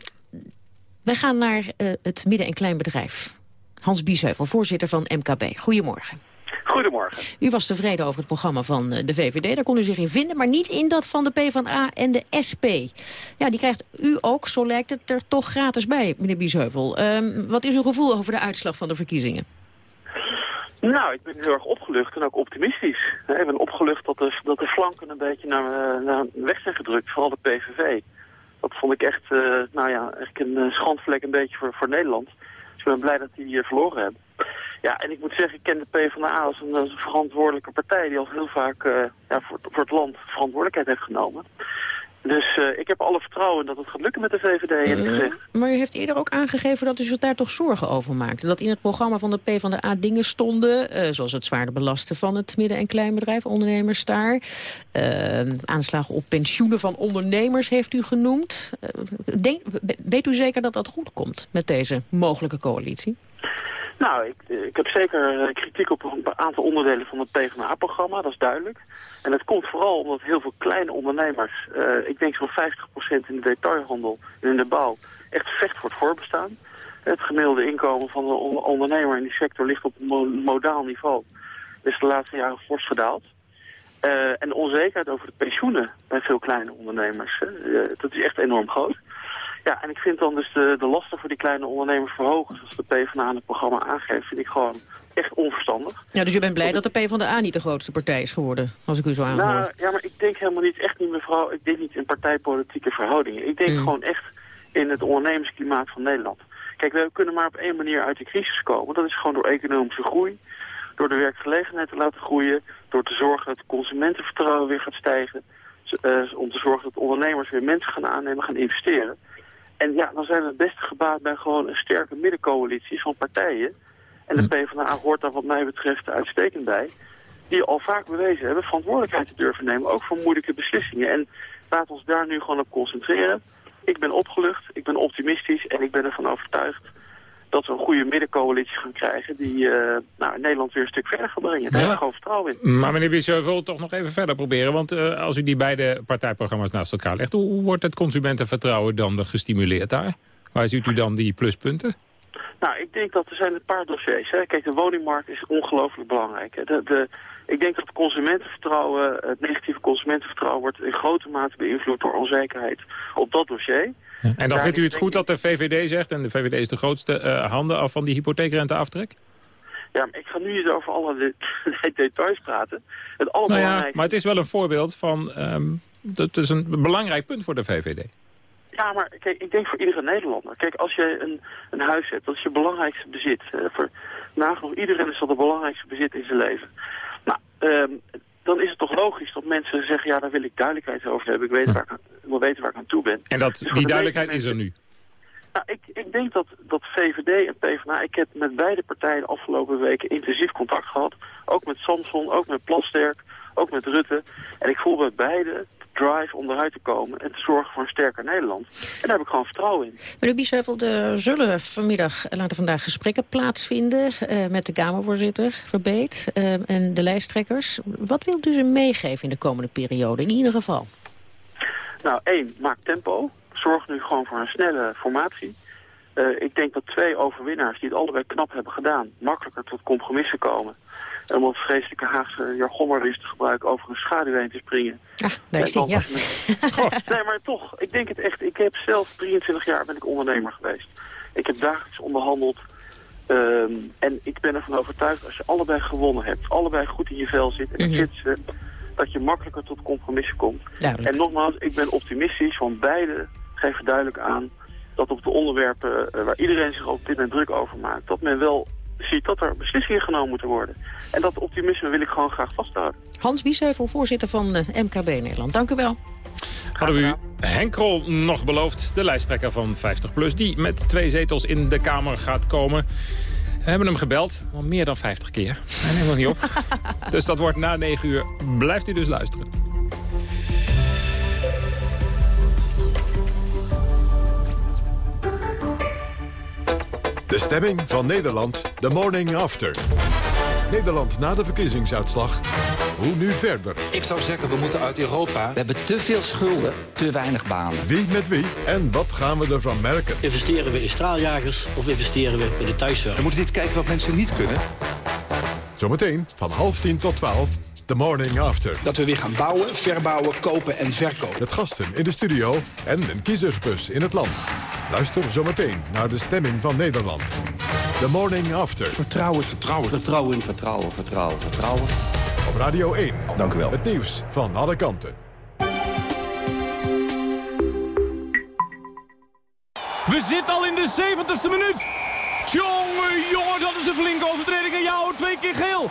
wij gaan naar uh, het midden- en kleinbedrijf. Hans Biesheuvel, voorzitter van MKB. Goedemorgen. Goedemorgen. U was tevreden over het programma van de VVD. Daar kon u zich in vinden, maar niet in dat van de PvdA en de SP. Ja, die krijgt u ook, zo lijkt het, er toch gratis bij, meneer Biesheuvel. Um, wat is uw gevoel over de uitslag van de verkiezingen? Nou, ik ben heel erg opgelucht en ook optimistisch. Ik ben opgelucht dat de, dat de flanken een beetje naar, naar weg zijn gedrukt, vooral de PVV. Dat vond ik echt, uh, nou ja, echt een schandvlek een beetje voor, voor Nederland. Dus ik ben blij dat die hier verloren hebben. Ja, en ik moet zeggen, ik ken de PvdA als een, als een verantwoordelijke partij... die al heel vaak ja, voor, voor het land verantwoordelijkheid heeft genomen. Dus uh, ik heb alle vertrouwen dat het gaat lukken met de VVD, eerlijk uh, gezegd. Maar u heeft eerder ook aangegeven dat u zich daar toch zorgen over maakte. Dat in het programma van de PvdA dingen stonden... Uh, zoals het zwaarder belasten van het midden- en kleinbedrijf, ondernemers daar. aanslagen op pensioenen van ondernemers heeft u genoemd. Denk, weet u zeker dat dat goed komt met deze mogelijke coalitie? Nou, ik, ik heb zeker kritiek op een aantal onderdelen van het PvdA-programma, dat is duidelijk. En dat komt vooral omdat heel veel kleine ondernemers, uh, ik denk zo'n 50% in de detailhandel en in de bouw, echt vecht voor het voorbestaan. Het gemiddelde inkomen van de ondernemer in die sector ligt op een modaal niveau. is de laatste jaren fors gedaald. En de onzekerheid over de pensioenen bij veel kleine ondernemers, dat is echt enorm groot. Ja, en ik vind dan dus de, de lasten voor die kleine ondernemers verhogen, zoals de PvdA in het programma aangeeft, vind ik gewoon echt onverstandig. Ja, dus je bent blij dat de PvdA niet de grootste partij is geworden, als ik u zo aanhoor. Nou, ja, maar ik denk helemaal niet, echt niet mevrouw, ik denk niet in partijpolitieke verhoudingen. Ik denk mm. gewoon echt in het ondernemersklimaat van Nederland. Kijk, we kunnen maar op één manier uit de crisis komen. Dat is gewoon door economische groei, door de werkgelegenheid te laten groeien, door te zorgen dat het consumentenvertrouwen weer gaat stijgen, uh, om te zorgen dat ondernemers weer mensen gaan aannemen, gaan investeren. En ja, dan zijn we het beste gebaat bij gewoon een sterke middencoalitie van partijen. En de hm. PvdA hoort daar wat mij betreft uitstekend bij. Die al vaak bewezen hebben verantwoordelijkheid te durven nemen, ook voor moeilijke beslissingen. En laat ons daar nu gewoon op concentreren. Ik ben opgelucht, ik ben optimistisch en ik ben ervan overtuigd dat we een goede middencoalitie gaan krijgen... die uh, nou, Nederland weer een stuk verder gaat brengen. Daar heb ik gewoon vertrouwen in. Maar meneer Biesheuvel, toch nog even verder proberen. Want uh, als u die beide partijprogramma's naast elkaar legt... hoe wordt het consumentenvertrouwen dan gestimuleerd daar? Waar ziet u dan die pluspunten? Nou, ik denk dat er zijn een paar dossiers. Hè. Kijk, de woningmarkt is ongelooflijk belangrijk. De, de, ik denk dat het consumentenvertrouwen, het negatieve consumentenvertrouwen... wordt in grote mate beïnvloed door onzekerheid op dat dossier. En dan vindt u het goed dat de VVD zegt... en de VVD is de grootste uh, handen af van die hypotheekrenteaftrek? Ja, maar ik ga nu niet over alle details praten. Het nou ja, maar het is wel een voorbeeld van... Um, dat is een belangrijk punt voor de VVD. Ja, maar kijk, ik denk voor iedere Nederlander. Kijk, als je een, een huis hebt, dat is je belangrijkste bezit. Voor nagenoeg iedereen is dat het belangrijkste bezit in zijn leven. Nou, um, dan is het toch logisch dat mensen zeggen... ja, daar wil ik duidelijkheid over hebben. Ik weet waar ik wil weten waar ik aan toe ben. En dat, dus die duidelijkheid is er nu? Nou, ik, ik denk dat, dat VVD en PvdA... Ik heb met beide partijen de afgelopen weken intensief contact gehad. Ook met Samson, ook met Plasterk, ook met Rutte. En ik voel bij beide drive om eruit te komen en te zorgen voor een sterker Nederland. En daar heb ik gewoon vertrouwen in. Meneer Biesheuvel, er zullen vanmiddag, laten vandaag gesprekken plaatsvinden uh, met de Kamervoorzitter Verbeet uh, en de lijsttrekkers. Wat wilt u ze meegeven in de komende periode, in ieder geval? Nou, één, maak tempo. Zorg nu gewoon voor een snelle formatie. Uh, ik denk dat twee overwinnaars die het allebei knap hebben gedaan... makkelijker tot compromissen komen. Om het vreselijke Haagse eens te gebruiken... over een schaduw heen te springen. Ah, daar is ja. nee, maar toch, ik denk het echt. Ik heb zelf 23 jaar ben ik ondernemer geweest. Ik heb dagelijks onderhandeld. Um, en ik ben ervan overtuigd, als je allebei gewonnen hebt... allebei goed in je vel zit en mm -hmm. zit, dat je makkelijker tot compromissen komt. Duidelijk. En nogmaals, ik ben optimistisch, want beide geven duidelijk aan dat op de onderwerpen uh, waar iedereen zich op dit moment druk over maakt... dat men wel ziet dat er beslissingen genomen moeten worden. En dat optimisme wil ik gewoon graag vasthouden. Hans Biesheuvel, voorzitter van uh, MKB Nederland. Dank u wel. Hadden we u Henkrol nog beloofd, de lijsttrekker van 50PLUS... die met twee zetels in de Kamer gaat komen... We hebben hem gebeld, al meer dan 50 keer. Hij neemt nog niet op. dus dat wordt na 9 uur. Blijft u dus luisteren. De stemming van Nederland, the morning after. Nederland na de verkiezingsuitslag. Hoe nu verder? Ik zou zeggen, we moeten uit Europa. We hebben te veel schulden, te weinig banen. Wie met wie en wat gaan we ervan merken? Investeren we in straaljagers of investeren we in de thuiszorg? We moeten niet kijken wat mensen niet kunnen. Zometeen van half tien tot twaalf. The Morning After. Dat we weer gaan bouwen, verbouwen, kopen en verkopen. Met gasten in de studio en een kiezersbus in het land. Luister zometeen naar de stemming van Nederland. The Morning After. Vertrouwen, vertrouwen. Vertrouwen, vertrouwen, vertrouwen, vertrouwen. Op Radio 1. Dank u wel. Het nieuws van alle kanten. We zitten al in de 70ste minuut. Jongen, jongen, dat is een flinke overtreding. En jou twee keer geel.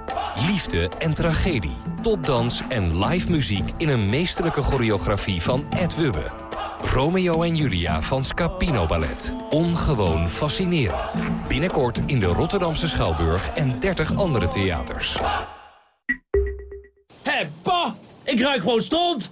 Liefde en tragedie, topdans en live muziek in een meesterlijke choreografie van Ed Wubbe. Romeo en Julia van Scapino Ballet. Ongewoon fascinerend. Binnenkort in de Rotterdamse Schouwburg en 30 andere theaters. Hé, pa! Ik ruik gewoon stront!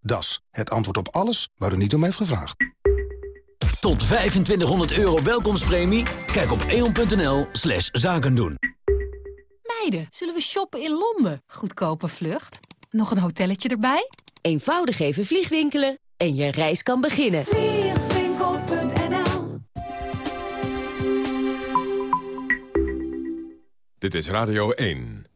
Das, het antwoord op alles waar u niet om heeft gevraagd. Tot 2500 euro welkomstpremie? Kijk op eon.nl slash zaken doen. Meiden, zullen we shoppen in Londen? Goedkope vlucht. Nog een hotelletje erbij? Eenvoudig even vliegwinkelen en je reis kan beginnen. Vliegwinkel.nl Dit is Radio 1.